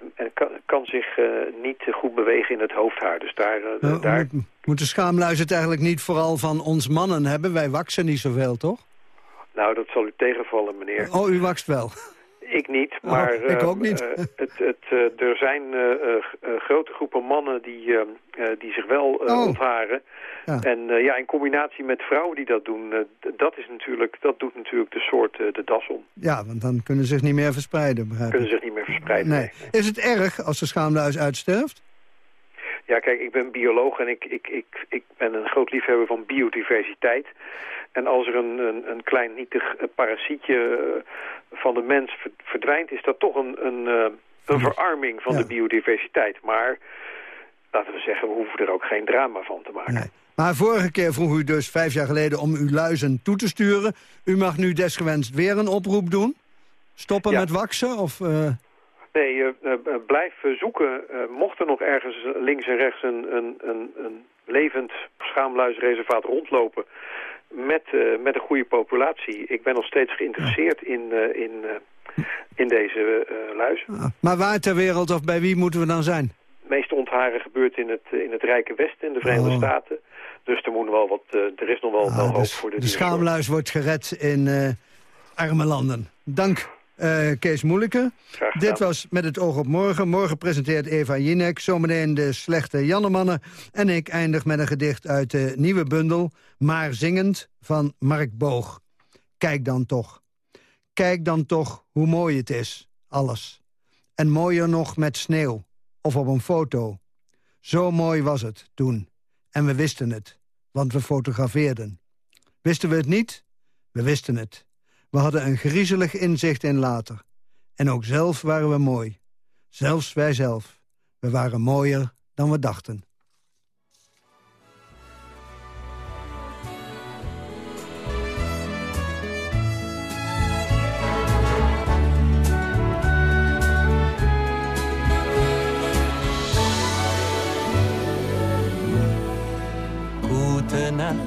en, en kan, kan zich niet goed bewegen in het hoofdhaar. Dus daar, Uh, daar moet- Moeten schaamluizen het eigenlijk niet vooral van ons mannen hebben? Wij waksen niet zoveel, toch? Nou, dat zal u tegenvallen, meneer. Oh, u wakst wel. Ik niet, Oh, maar ik eh, ook niet. eh, het, het, eh, er zijn grote groepen mannen die, die zich wel Oh. ontharen. Ja. En ja, in combinatie met vrouwen die dat doen, dat, is natuurlijk, dat doet natuurlijk de soort de das om. Ja, want dan kunnen ze zich niet meer verspreiden, begrijp. Kunnen zich niet meer verspreiden. Nee. Is het erg als de schaamluis uitsterft? Ja, kijk, ik ben bioloog en ik, ik, ik, ik ben een groot liefhebber van biodiversiteit. En als er een, een, een klein nietig parasietje eh, van de mens ver- verdwijnt, is dat toch een, een, eh, een verarming van Ja. de biodiversiteit. Maar laten we zeggen, we hoeven er ook geen drama van te maken. Maar vorige keer vroeg u dus vijf jaar geleden om uw luizen toe te sturen. U mag nu desgewenst weer een oproep doen. Stoppen Ja. met waksen? Of, eh, Nee, eh, blijf zoeken. Mocht er nog ergens links en rechts een, een, een, een levend schaamluisreservaat rondlopen met, eh, met een goede populatie. Ik ben nog steeds geïnteresseerd in, eh, in, eh, in deze luizen. maar waar ter wereld of bij wie moeten we dan zijn? Het meeste ontharen gebeurt in het, in het rijke Westen, in de Verenigde Oh. Staten. Dus er, moet wel wat, er is nog wel, wel hoop voor de, De schaamluis wordt gered in arme landen. Dank, eh, Kees Moeilijke. Dit was Met het oog op morgen. Morgen presenteert Eva Jinek, zometeen de slechte Jannemannen. En ik eindig met een gedicht uit de nieuwe bundel... Maar zingend van Mark Boog. Kijk dan toch. Kijk dan toch hoe mooi het is, alles. En mooier nog met sneeuw, of op een foto. Zo mooi was het toen. En we wisten het, want we fotografeerden. Wisten we het niet? We wisten het. We hadden een griezelig inzicht in later. En ook zelf waren we mooi. Zelfs wij zelf. We waren mooier dan we dachten. Gute Nacht.